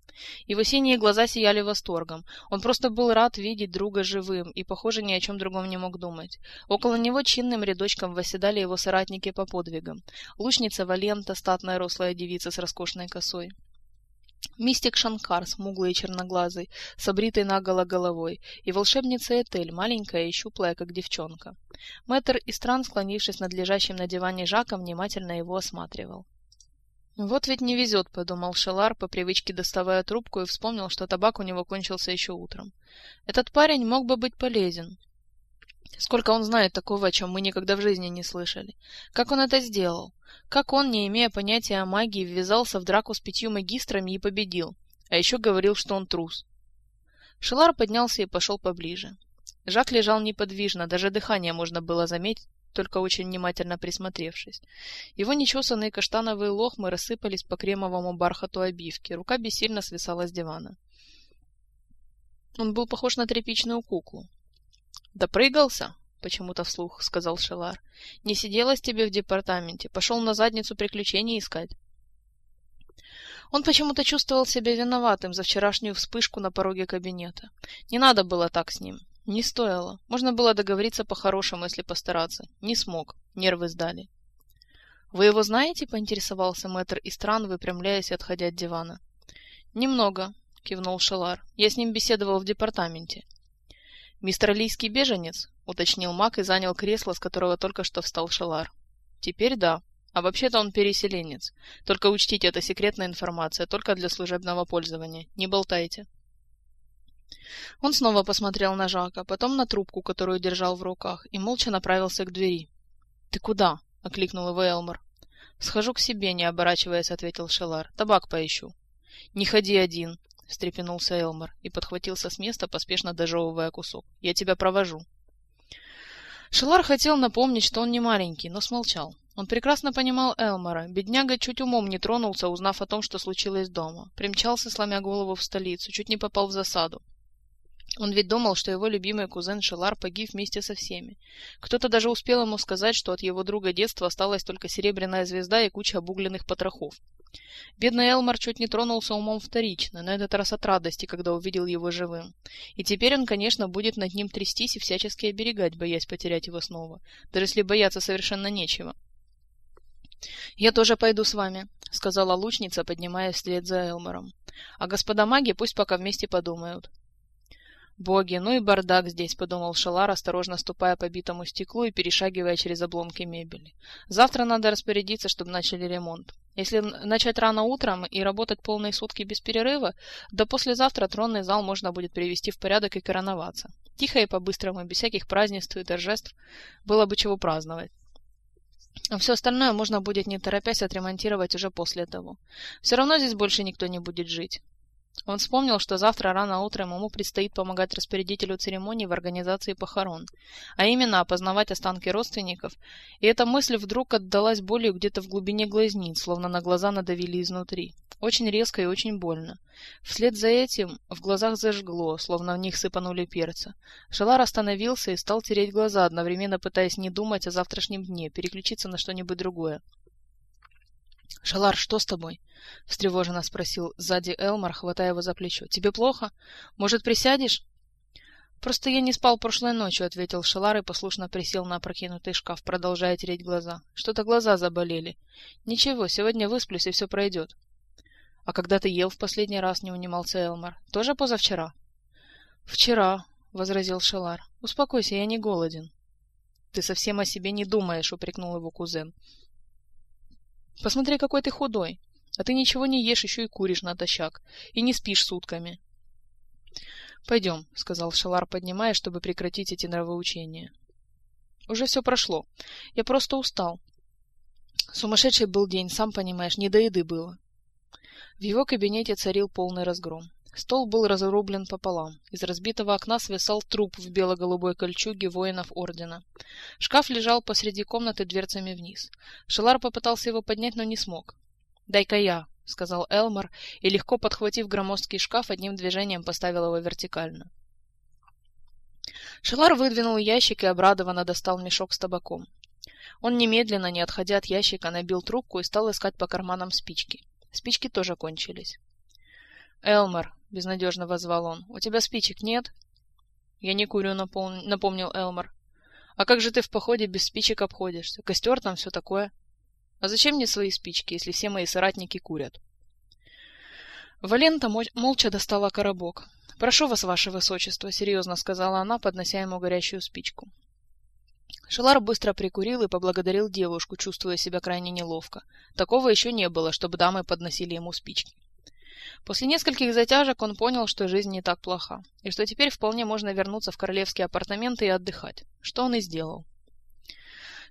Его синие глаза сияли восторгом. Он просто был рад видеть друга живым и, похоже, ни о чем другом не мог думать. Около него чинным рядочком восседали его соратники по подвигам. Лучница Валента, статная рослая девица с роскошной косой. Мистик Шанкар, смуглый и черноглазый, с обритой наголо головой, и волшебница Этель, маленькая и щуплая, как девчонка. Мэтр и Стран, склонившись над лежащим на диване Жаком, внимательно его осматривал. «Вот ведь не везет», — подумал Шелар, по привычке доставая трубку, и вспомнил, что табак у него кончился еще утром. «Этот парень мог бы быть полезен. Сколько он знает такого, о чем мы никогда в жизни не слышали. Как он это сделал? Как он, не имея понятия о магии, ввязался в драку с пятью магистрами и победил? А еще говорил, что он трус. Шелар поднялся и пошел поближе. Жак лежал неподвижно, даже дыхание можно было заметить, только очень внимательно присмотревшись. Его нечесанные каштановые лохмы рассыпались по кремовому бархату обивки, рука бессильно свисала с дивана. Он был похож на тряпичную куклу. «Допрыгался?» — почему-то вслух сказал Шелар. «Не сиделось тебе в департаменте. Пошел на задницу приключений искать». Он почему-то чувствовал себя виноватым за вчерашнюю вспышку на пороге кабинета. Не надо было так с ним. Не стоило. Можно было договориться по-хорошему, если постараться. Не смог. Нервы сдали. «Вы его знаете?» — поинтересовался мэтр Истран, выпрямляясь и отходя от дивана. «Немного», — кивнул Шелар. «Я с ним беседовал в департаменте. «Мистер Алийский беженец?» — уточнил маг и занял кресло, с которого только что встал Шелар. «Теперь да. А вообще-то он переселенец. Только учтите, это секретная информация, только для служебного пользования. Не болтайте». Он снова посмотрел на Жака, потом на трубку, которую держал в руках, и молча направился к двери. «Ты куда?» — окликнул его Элмор. «Схожу к себе, не оборачиваясь», — ответил Шелар. «Табак поищу». «Не ходи один. — встрепенулся Элмор и подхватился с места, поспешно дожевывая кусок. «Я тебя провожу». Шелар хотел напомнить, что он не маленький, но смолчал. Он прекрасно понимал Элмора. Бедняга чуть умом не тронулся, узнав о том, что случилось дома. Примчался, сломя голову в столицу, чуть не попал в засаду. Он ведь думал, что его любимый кузен Шелар погиб вместе со всеми. Кто-то даже успел ему сказать, что от его друга детства осталась только серебряная звезда и куча обугленных потрохов. Бедный Элмар чуть не тронулся умом вторично, на этот раз от радости, когда увидел его живым. И теперь он, конечно, будет над ним трястись и всячески оберегать, боясь потерять его снова, даже если бояться совершенно нечего. «Я тоже пойду с вами», — сказала лучница, поднимаясь вслед за Элмаром. «А господа маги пусть пока вместе подумают». «Боги, ну и бардак здесь», — подумал Шалар, осторожно ступая по битому стеклу и перешагивая через обломки мебели. «Завтра надо распорядиться, чтобы начали ремонт. Если начать рано утром и работать полные сутки без перерыва, до послезавтра тронный зал можно будет привести в порядок и короноваться. Тихо и по-быстрому, без всяких празднеств и торжеств, было бы чего праздновать. А все остальное можно будет не торопясь отремонтировать уже после того. Все равно здесь больше никто не будет жить. Он вспомнил, что завтра рано утром ему предстоит помогать распорядителю церемонии в организации похорон, а именно опознавать останки родственников, и эта мысль вдруг отдалась болью где-то в глубине глазниц, словно на глаза надавили изнутри. Очень резко и очень больно. Вслед за этим в глазах зажгло, словно в них сыпанули перца. Шелар остановился и стал тереть глаза, одновременно пытаясь не думать о завтрашнем дне, переключиться на что-нибудь другое. «Шалар, что с тобой?» — встревоженно спросил сзади Элмар, хватая его за плечо. «Тебе плохо? Может, присядешь?» «Просто я не спал прошлой ночью», — ответил Шалар и послушно присел на опрокинутый шкаф, продолжая тереть глаза. «Что-то глаза заболели. Ничего, сегодня высплюсь, и все пройдет». «А когда ты ел в последний раз?» — не унимался Элмар. «Тоже позавчера?» «Вчера», — возразил Шалар. «Успокойся, я не голоден». «Ты совсем о себе не думаешь», — упрекнул его кузен. Посмотри, какой ты худой. А ты ничего не ешь, еще и куришь натощак. И не спишь сутками. «Пойдем», — сказал Шалар, поднимаясь, чтобы прекратить эти нравоучения. «Уже все прошло. Я просто устал. Сумасшедший был день, сам понимаешь, не до еды было». В его кабинете царил полный разгром. Стол был разрублен пополам. Из разбитого окна свисал труп в бело-голубой кольчуге воинов Ордена. Шкаф лежал посреди комнаты дверцами вниз. Шелар попытался его поднять, но не смог. «Дай-ка я», — сказал Элмор, и, легко подхватив громоздкий шкаф, одним движением поставил его вертикально. Шелар выдвинул ящик и обрадованно достал мешок с табаком. Он немедленно, не отходя от ящика, набил трубку и стал искать по карманам спички. Спички тоже кончились. «Элмор», — безнадежно возвал он, — «у тебя спичек нет?» «Я не курю», — напом... напомнил Элмор. «А как же ты в походе без спичек обходишься? Костер там, все такое». А зачем мне свои спички, если все мои соратники курят? Валента молча достала коробок. «Прошу вас, ваше высочество», — серьезно сказала она, поднося ему горящую спичку. Шелар быстро прикурил и поблагодарил девушку, чувствуя себя крайне неловко. Такого еще не было, чтобы дамы подносили ему спички. После нескольких затяжек он понял, что жизнь не так плоха, и что теперь вполне можно вернуться в королевские апартаменты и отдыхать, что он и сделал.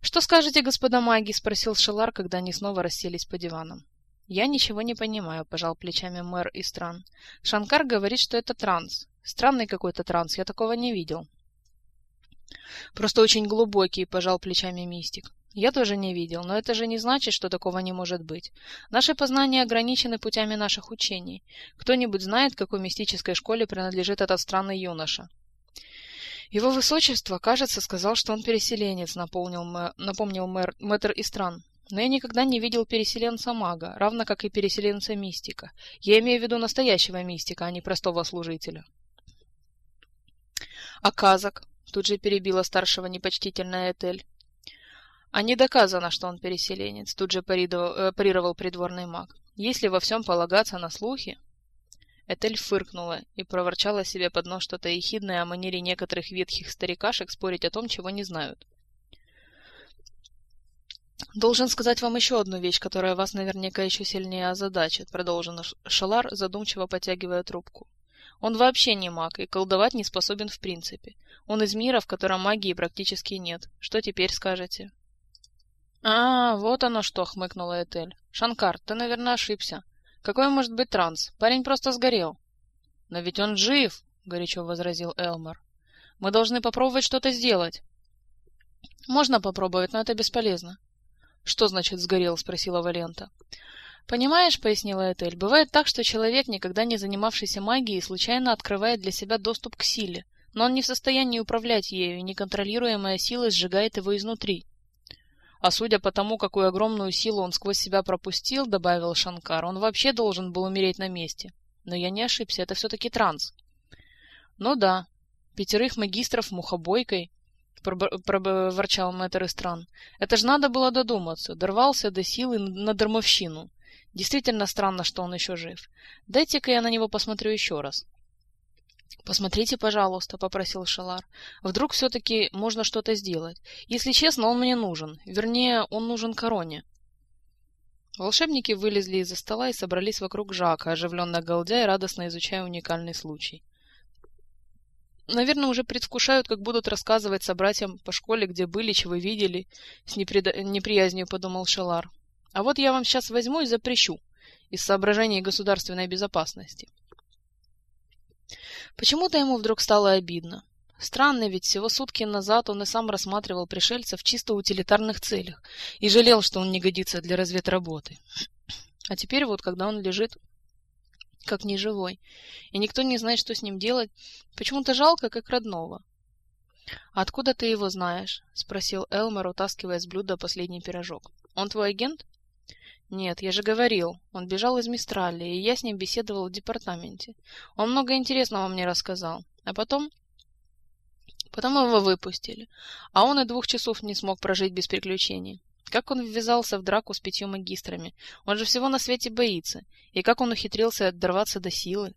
«Что скажете, господа маги?» — спросил Шелар, когда они снова расселись по диванам. «Я ничего не понимаю», — пожал плечами мэр и стран. «Шанкар говорит, что это транс. Странный какой-то транс, я такого не видел». «Просто очень глубокий», — пожал плечами мистик. «Я тоже не видел, но это же не значит, что такого не может быть. Наши познания ограничены путями наших учений. Кто-нибудь знает, какой мистической школе принадлежит этот странный юноша?» Его высочество, кажется, сказал, что он переселенец, напомнил, мэ... напомнил мэр... мэтр Истран. Но я никогда не видел переселенца-мага, равно как и переселенца-мистика. Я имею в виду настоящего мистика, а не простого служителя. А казак? Тут же перебила старшего непочтительная Этель. А не доказано, что он переселенец, тут же э, парировал придворный маг. Если во всем полагаться на слухи... Этель фыркнула и проворчала себе под нос что-то ехидное о манере некоторых ветхих старикашек спорить о том, чего не знают. «Должен сказать вам еще одну вещь, которая вас наверняка еще сильнее озадачит», — продолжил Шалар, задумчиво потягивая трубку. «Он вообще не маг и колдовать не способен в принципе. Он из мира, в котором магии практически нет. Что теперь скажете?» «А, вот оно что!» — хмыкнула Этель. «Шанкар, ты, наверное, ошибся. Какой может быть транс? Парень просто сгорел. Но ведь он жив, горячо возразил Элмор. Мы должны попробовать что-то сделать. Можно попробовать, но это бесполезно. Что значит сгорел? спросила Валента. Понимаешь, пояснила Этель, бывает так, что человек, никогда не занимавшийся магией, случайно открывает для себя доступ к силе, но он не в состоянии управлять ею, и неконтролируемая сила сжигает его изнутри. А судя по тому, какую огромную силу он сквозь себя пропустил, добавил Шанкар, он вообще должен был умереть на месте. Но я не ошибся, это все-таки транс. Ну да, пятерых магистров мухобойкой, проворчал мэтр Истран. Это ж надо было додуматься, дорвался до силы на дармовщину. Действительно странно, что он еще жив. Дайте-ка я на него посмотрю еще раз. «Посмотрите, пожалуйста», — попросил Шалар. «Вдруг все-таки можно что-то сделать. Если честно, он мне нужен. Вернее, он нужен короне». Волшебники вылезли из-за стола и собрались вокруг Жака, оживленно галдя и радостно изучая уникальный случай. Наверное, уже предвкушают, как будут рассказывать собратьям по школе, где были, чего видели, с неприда... неприязнью подумал Шалар. А вот я вам сейчас возьму и запрещу, из соображений государственной безопасности. Почему-то ему вдруг стало обидно. Странно, ведь всего сутки назад он и сам рассматривал пришельцев чисто утилитарных целях и жалел, что он не годится для разведработы. А теперь вот, когда он лежит как неживой, и никто не знает, что с ним делать, почему-то жалко, как родного. «А откуда ты его знаешь?» — спросил Элмер, утаскивая с блюда последний пирожок. «Он твой агент?» Нет, я же говорил, он бежал из Мистрали, и я с ним беседовал в департаменте. Он много интересного мне рассказал. А потом... Потом его выпустили. А он и двух часов не смог прожить без приключений. Как он ввязался в драку с пятью магистрами? Он же всего на свете боится. И как он ухитрился дорваться до силы?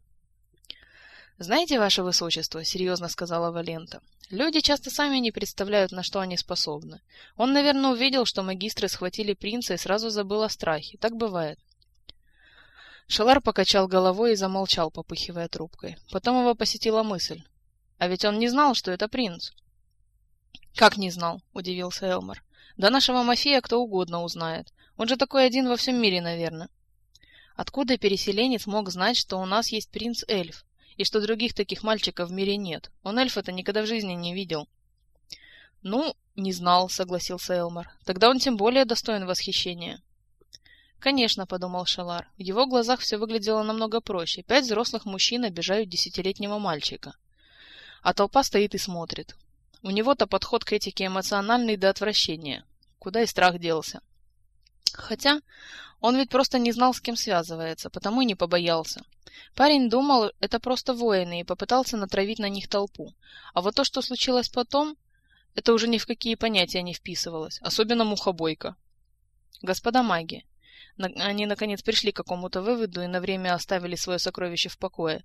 «Знаете, ваше высочество», — серьезно сказала Валента, — «люди часто сами не представляют, на что они способны. Он, наверное, увидел, что магистры схватили принца и сразу забыл о страхе. Так бывает». Шалар покачал головой и замолчал, попыхивая трубкой. Потом его посетила мысль. «А ведь он не знал, что это принц». «Как не знал?» — удивился Элмар. «Да нашего Мафея кто угодно узнает. Он же такой один во всем мире, наверное». Откуда переселенец мог знать, что у нас есть принц-эльф, и что других таких мальчиков в мире нет? Он эльфа-то никогда в жизни не видел. «Ну, не знал», — согласился Элмар. «Тогда он тем более достоин восхищения». «Конечно», — подумал Шалар. В его глазах все выглядело намного проще. Пять взрослых мужчин обижают десятилетнего мальчика. А толпа стоит и смотрит. У него-то подход к этике эмоциональный до отвращения. Куда и страх делся. Хотя он ведь просто не знал, с кем связывается, потому и не побоялся. Парень думал, это просто воины, и попытался натравить на них толпу. А вот то, что случилось потом, это уже ни в какие понятия не вписывалось, особенно мухобойка. Господа маги, они наконец пришли к какому-то выводу и на время оставили свое сокровище в покое.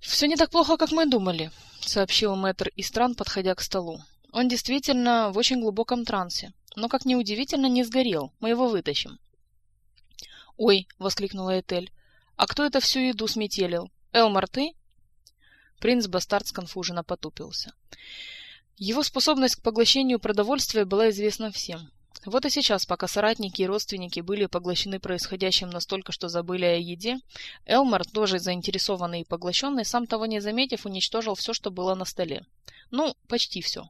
«Все не так плохо, как мы думали», — сообщил мэтр Истран, подходя к столу. «Он действительно в очень глубоком трансе, но, как ни удивительно, не сгорел. Мы его вытащим». «Ой!» — воскликнула Этель. «А кто это всю еду сметелил? Элмар, ты?» Принц Бастард сконфуженно потупился. Его способность к поглощению продовольствия была известна всем. Вот и сейчас, пока соратники и родственники были поглощены происходящим настолько, что забыли о еде, Элмар, тоже заинтересованный и поглощенный, сам того не заметив, уничтожил все, что было на столе. Ну, почти все.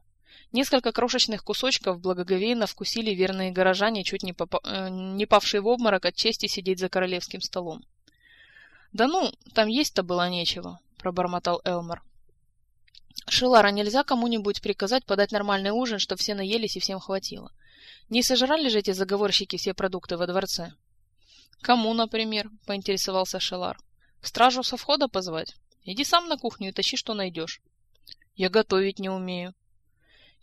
Несколько крошечных кусочков благоговейно вкусили верные горожане, чуть не, попа э, не павшие в обморок от чести сидеть за королевским столом. «Да ну, там есть-то было нечего», — пробормотал Элмар. «Шилара, нельзя кому-нибудь приказать подать нормальный ужин, чтобы все наелись и всем хватило? Не сожрали же эти заговорщики все продукты во дворце?» «Кому, например?» — поинтересовался Шелар. «Стражу со входа позвать? Иди сам на кухню и тащи, что найдешь». «Я готовить не умею»,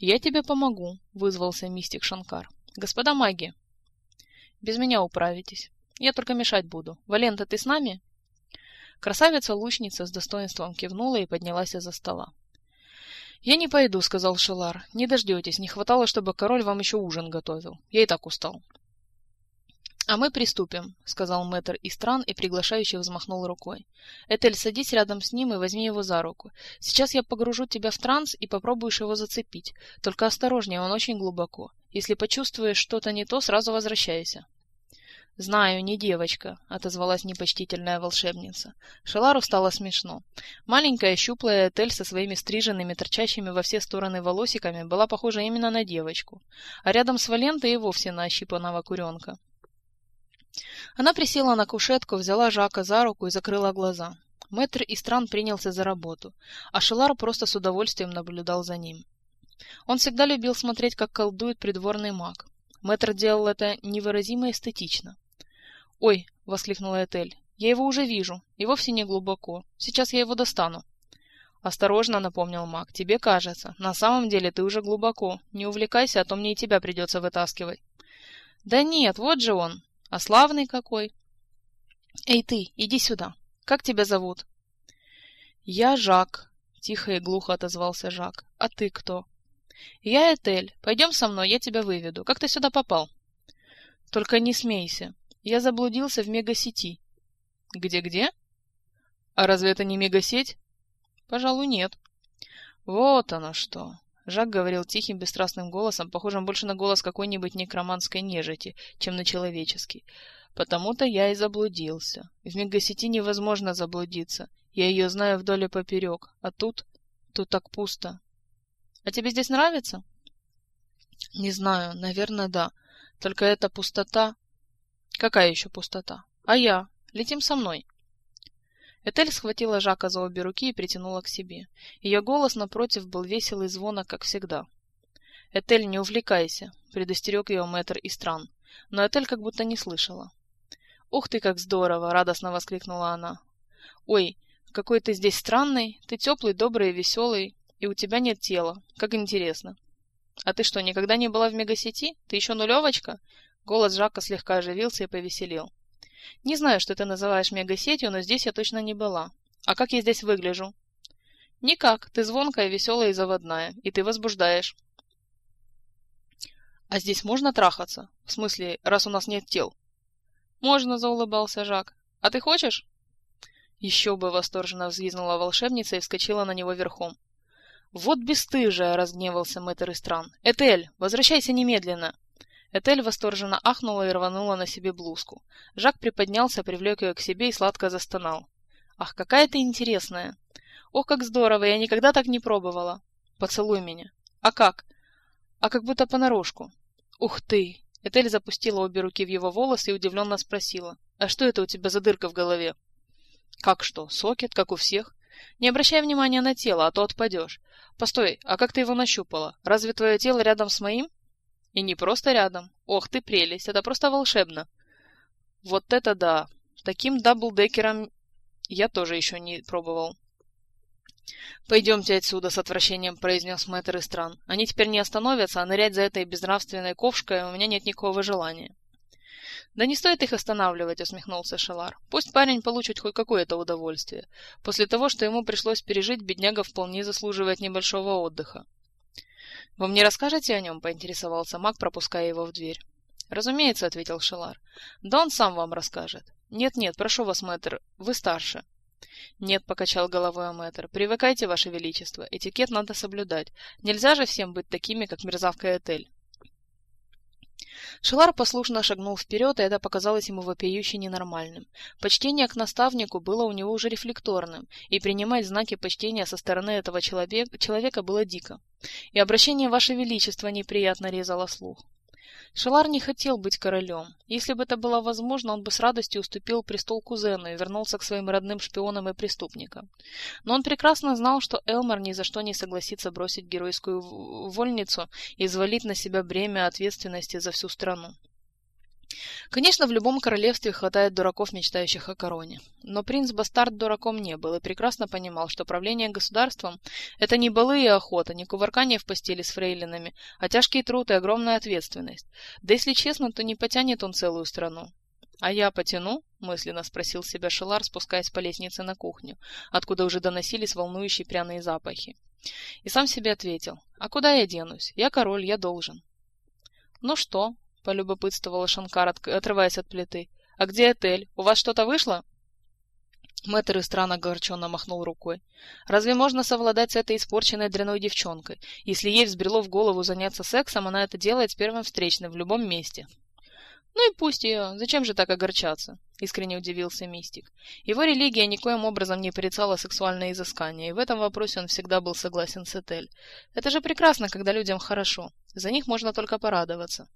«Я тебе помогу», — вызвался мистик Шанкар. «Господа маги!» «Без меня управитесь. Я только мешать буду. Валента, ты с нами?» Красавица-лучница с достоинством кивнула и поднялась из-за стола. «Я не пойду», — сказал Шелар. «Не дождетесь. Не хватало, чтобы король вам еще ужин готовил. Я и так устал». «А мы приступим», — сказал мэтр Истран и приглашающе взмахнул рукой. «Этель, садись рядом с ним и возьми его за руку. Сейчас я погружу тебя в транс и попробуешь его зацепить. Только осторожнее, он очень глубоко. Если почувствуешь что-то не то, сразу возвращайся». «Знаю, не девочка», — отозвалась непочтительная волшебница. Шелару стало смешно. Маленькая щуплая Этель со своими стриженными, торчащими во все стороны волосиками была похожа именно на девочку, а рядом с Валентой и вовсе на ощипанного куренка. Она присела на кушетку, взяла Жака за руку и закрыла глаза. Мэтр Истран принялся за работу, а Шелар просто с удовольствием наблюдал за ним. Он всегда любил смотреть, как колдует придворный маг. Мэтр делал это невыразимо эстетично. «Ой!» — воскликнула Этель. «Я его уже вижу, и вовсе не глубоко. Сейчас я его достану». «Осторожно», — напомнил маг, — «тебе кажется. На самом деле ты уже глубоко. Не увлекайся, а то мне и тебя придется вытаскивать». «Да нет, вот же он!» А славный какой! Эй ты, иди сюда. Как тебя зовут? Я Жак, тихо и глухо отозвался Жак. А ты кто? Я Этель. Пойдем со мной, я тебя выведу. Как ты сюда попал? Только не смейся. Я заблудился в мегасети. Где-где? А разве это не мегасеть? Пожалуй, нет. Вот оно что. Жак говорил тихим, бесстрастным голосом, похожим больше на голос какой-нибудь некроманской нежити, чем на человеческий. Потому-то я и заблудился. В мегасети невозможно заблудиться. Я ее знаю вдоль и поперек. А тут... тут так пусто. А тебе здесь нравится? Не знаю, наверное, да. Только эта пустота... Какая еще пустота? А я? Летим со мной. Этель схватила Жака за обе руки и притянула к себе. Ее голос, напротив, был весел и звонок, как всегда. «Этель, не увлекайся», — предостерег ее мэтр и стран. Но Этель как будто не слышала. «Ух ты, как здорово!» — радостно воскликнула она. «Ой, какой ты здесь странный! Ты теплый, добрый и веселый, и у тебя нет тела. Как интересно!» «А ты что, никогда не была в мегасети? Ты еще нулевочка?» Голос Жака слегка оживился и повеселел. Не знаю, что ты называешь мегасетью, но здесь я точно не была. А как я здесь выгляжу? Никак, ты звонкая, веселая и заводная, и ты возбуждаешь. А здесь можно трахаться? В смысле, раз у нас нет тел? Можно, заулыбался Жак. А ты хочешь? Еще бы, восторженно взвизгнула волшебница и вскочила на него верхом. Вот бесстыжая, разгневался мэтр Истран. Этель, возвращайся немедленно. Этель восторженно ахнула и рванула на себе блузку. Жак приподнялся, привлек ее к себе и сладко застонал. «Ах, какая ты интересная! Ох, как здорово! Я никогда так не пробовала! Поцелуй меня! А как? А как будто понарошку!» «Ух ты!» Этель запустила обе руки в его волосы и удивленно спросила. «А что это у тебя за дырка в голове?» «Как что? Сокет, как у всех?» «Не обращай внимания на тело, а то отпадешь. Постой, а как ты его нащупала? Разве твое тело рядом с моим?» И не просто рядом. Ох ты прелесть, это просто волшебно. Вот это да. Таким даблдекером я тоже еще не пробовал. «Пойдемте отсюда», — с отвращением произнес мэтр из стран. «Они теперь не остановятся, а нырять за этой безнравственной ковшкой у меня нет никакого желания». «Да не стоит их останавливать», — усмехнулся Шалар. «Пусть парень получит хоть какое-то удовольствие. После того, что ему пришлось пережить, бедняга вполне заслуживает небольшого отдыха. «Вы мне расскажете о нем?» — поинтересовался маг, пропуская его в дверь. «Разумеется», — ответил Шелар. «Да он сам вам расскажет». «Нет-нет, прошу вас, мэтр, вы старше». «Нет», — покачал головой мэтр, — «привыкайте, ваше величество, этикет надо соблюдать. Нельзя же всем быть такими, как мерзавка Этель». Шелар послушно шагнул вперед, и это показалось ему вопиюще ненормальным. Почтение к наставнику было у него уже рефлекторным, и принимать знаки почтения со стороны этого человека, человека было дико. И обращение «Ваше Величество» неприятно резало слух. Шелар не хотел быть королем. Если бы это было возможно, он бы с радостью уступил престол кузену и вернулся к своим родным шпионам и преступникам. Но он прекрасно знал, что Элмар ни за что не согласится бросить геройскую вольницу и взвалить на себя бремя ответственности за всю страну. Конечно, в любом королевстве хватает дураков, мечтающих о короне. Но принц-бастард дураком не был и прекрасно понимал, что правление государством – это не балы и охота, не кувыркание в постели с фрейлинами, а тяжкий труд и огромная ответственность. Да если честно, то не потянет он целую страну. «А я потяну?» – мысленно спросил себя Шелар, спускаясь по лестнице на кухню, откуда уже доносились волнующие пряные запахи. И сам себе ответил, «А куда я денусь? Я король, я должен». «Ну что?» — полюбопытствовала Шанкар, отрываясь от плиты. «А где отель? У вас что-то вышло?» Мэтр и странно огорченно махнул рукой. «Разве можно совладать с этой испорченной дряной девчонкой? Если ей взбрело в голову заняться сексом, она это делает с первым встречным в любом месте». «Ну и пусть ее. Зачем же так огорчаться?» — искренне удивился Мистик. Его религия никоим образом не порицала сексуальное изыскание, и в этом вопросе он всегда был согласен с Этель. «Это же прекрасно, когда людям хорошо. За них можно только порадоваться».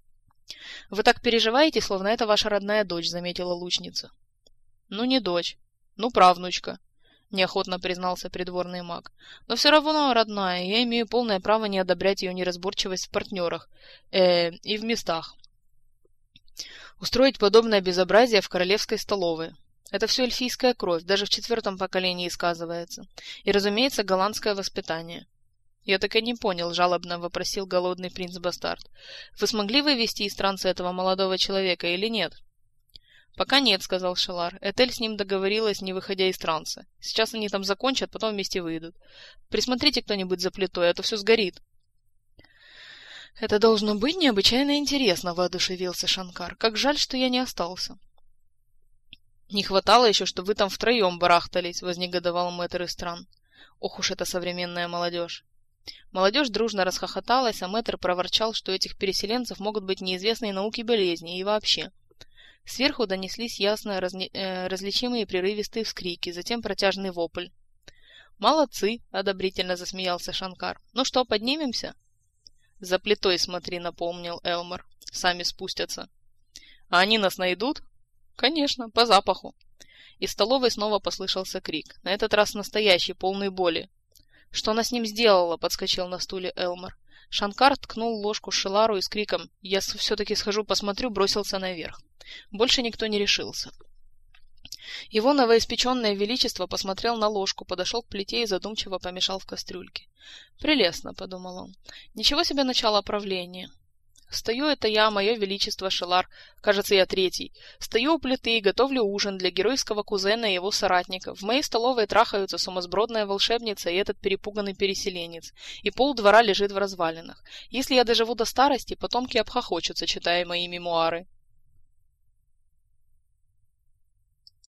«Вы так переживаете, словно это ваша родная дочь», — заметила лучница. «Ну, не дочь. Ну, правнучка», — неохотно признался придворный маг. «Но все равно родная, я имею полное право не одобрять ее неразборчивость в партнерах э, и в местах. Устроить подобное безобразие в королевской столовой. Это все эльфийская кровь, даже в четвертом поколении сказывается. И, разумеется, голландское воспитание. «Я так и не понял», — жалобно вопросил голодный принц-бастард. «Вы смогли вывести из транса этого молодого человека или нет?» «Пока нет», — сказал Шалар. «Этель с ним договорилась, не выходя из транса. Сейчас они там закончат, потом вместе выйдут. Присмотрите кто-нибудь за плитой, а то все сгорит». «Это должно быть необычайно интересно», — воодушевился Шанкар. «Как жаль, что я не остался». «Не хватало еще, что вы там втроем барахтались», — вознегодовал мэтр из стран. «Ох уж эта современная молодежь!» Молодежь дружно расхохоталась, а мэтр проворчал, что этих переселенцев могут быть неизвестные науки болезни и вообще. Сверху донеслись ясно разне... э, различимые прерывистые вскрики, затем протяжный вопль. «Молодцы!» — одобрительно засмеялся Шанкар. «Ну что, поднимемся?» «За плитой смотри», — напомнил Элмор. «Сами спустятся». «А они нас найдут?» «Конечно, по запаху». Из столовой снова послышался крик, на этот раз настоящий, полный боли. «Что она с ним сделала?» — подскочил на стуле Элмор. Шанкар ткнул ложку Шелару и с криком «Я все-таки схожу посмотрю» бросился наверх. Больше никто не решился. Его новоиспеченное величество посмотрел на ложку, подошел к плите и задумчиво помешал в кастрюльке. «Прелестно», — подумал он. «Ничего себе начало правления». Стою это я, мое величество Шелар, кажется, я третий. Стою у плиты и готовлю ужин для геройского кузена и его соратников. В моей столовой трахаются сумасбродная волшебница и этот перепуганный переселенец. И пол двора лежит в развалинах. Если я доживу до старости, потомки обхохочутся, читая мои мемуары.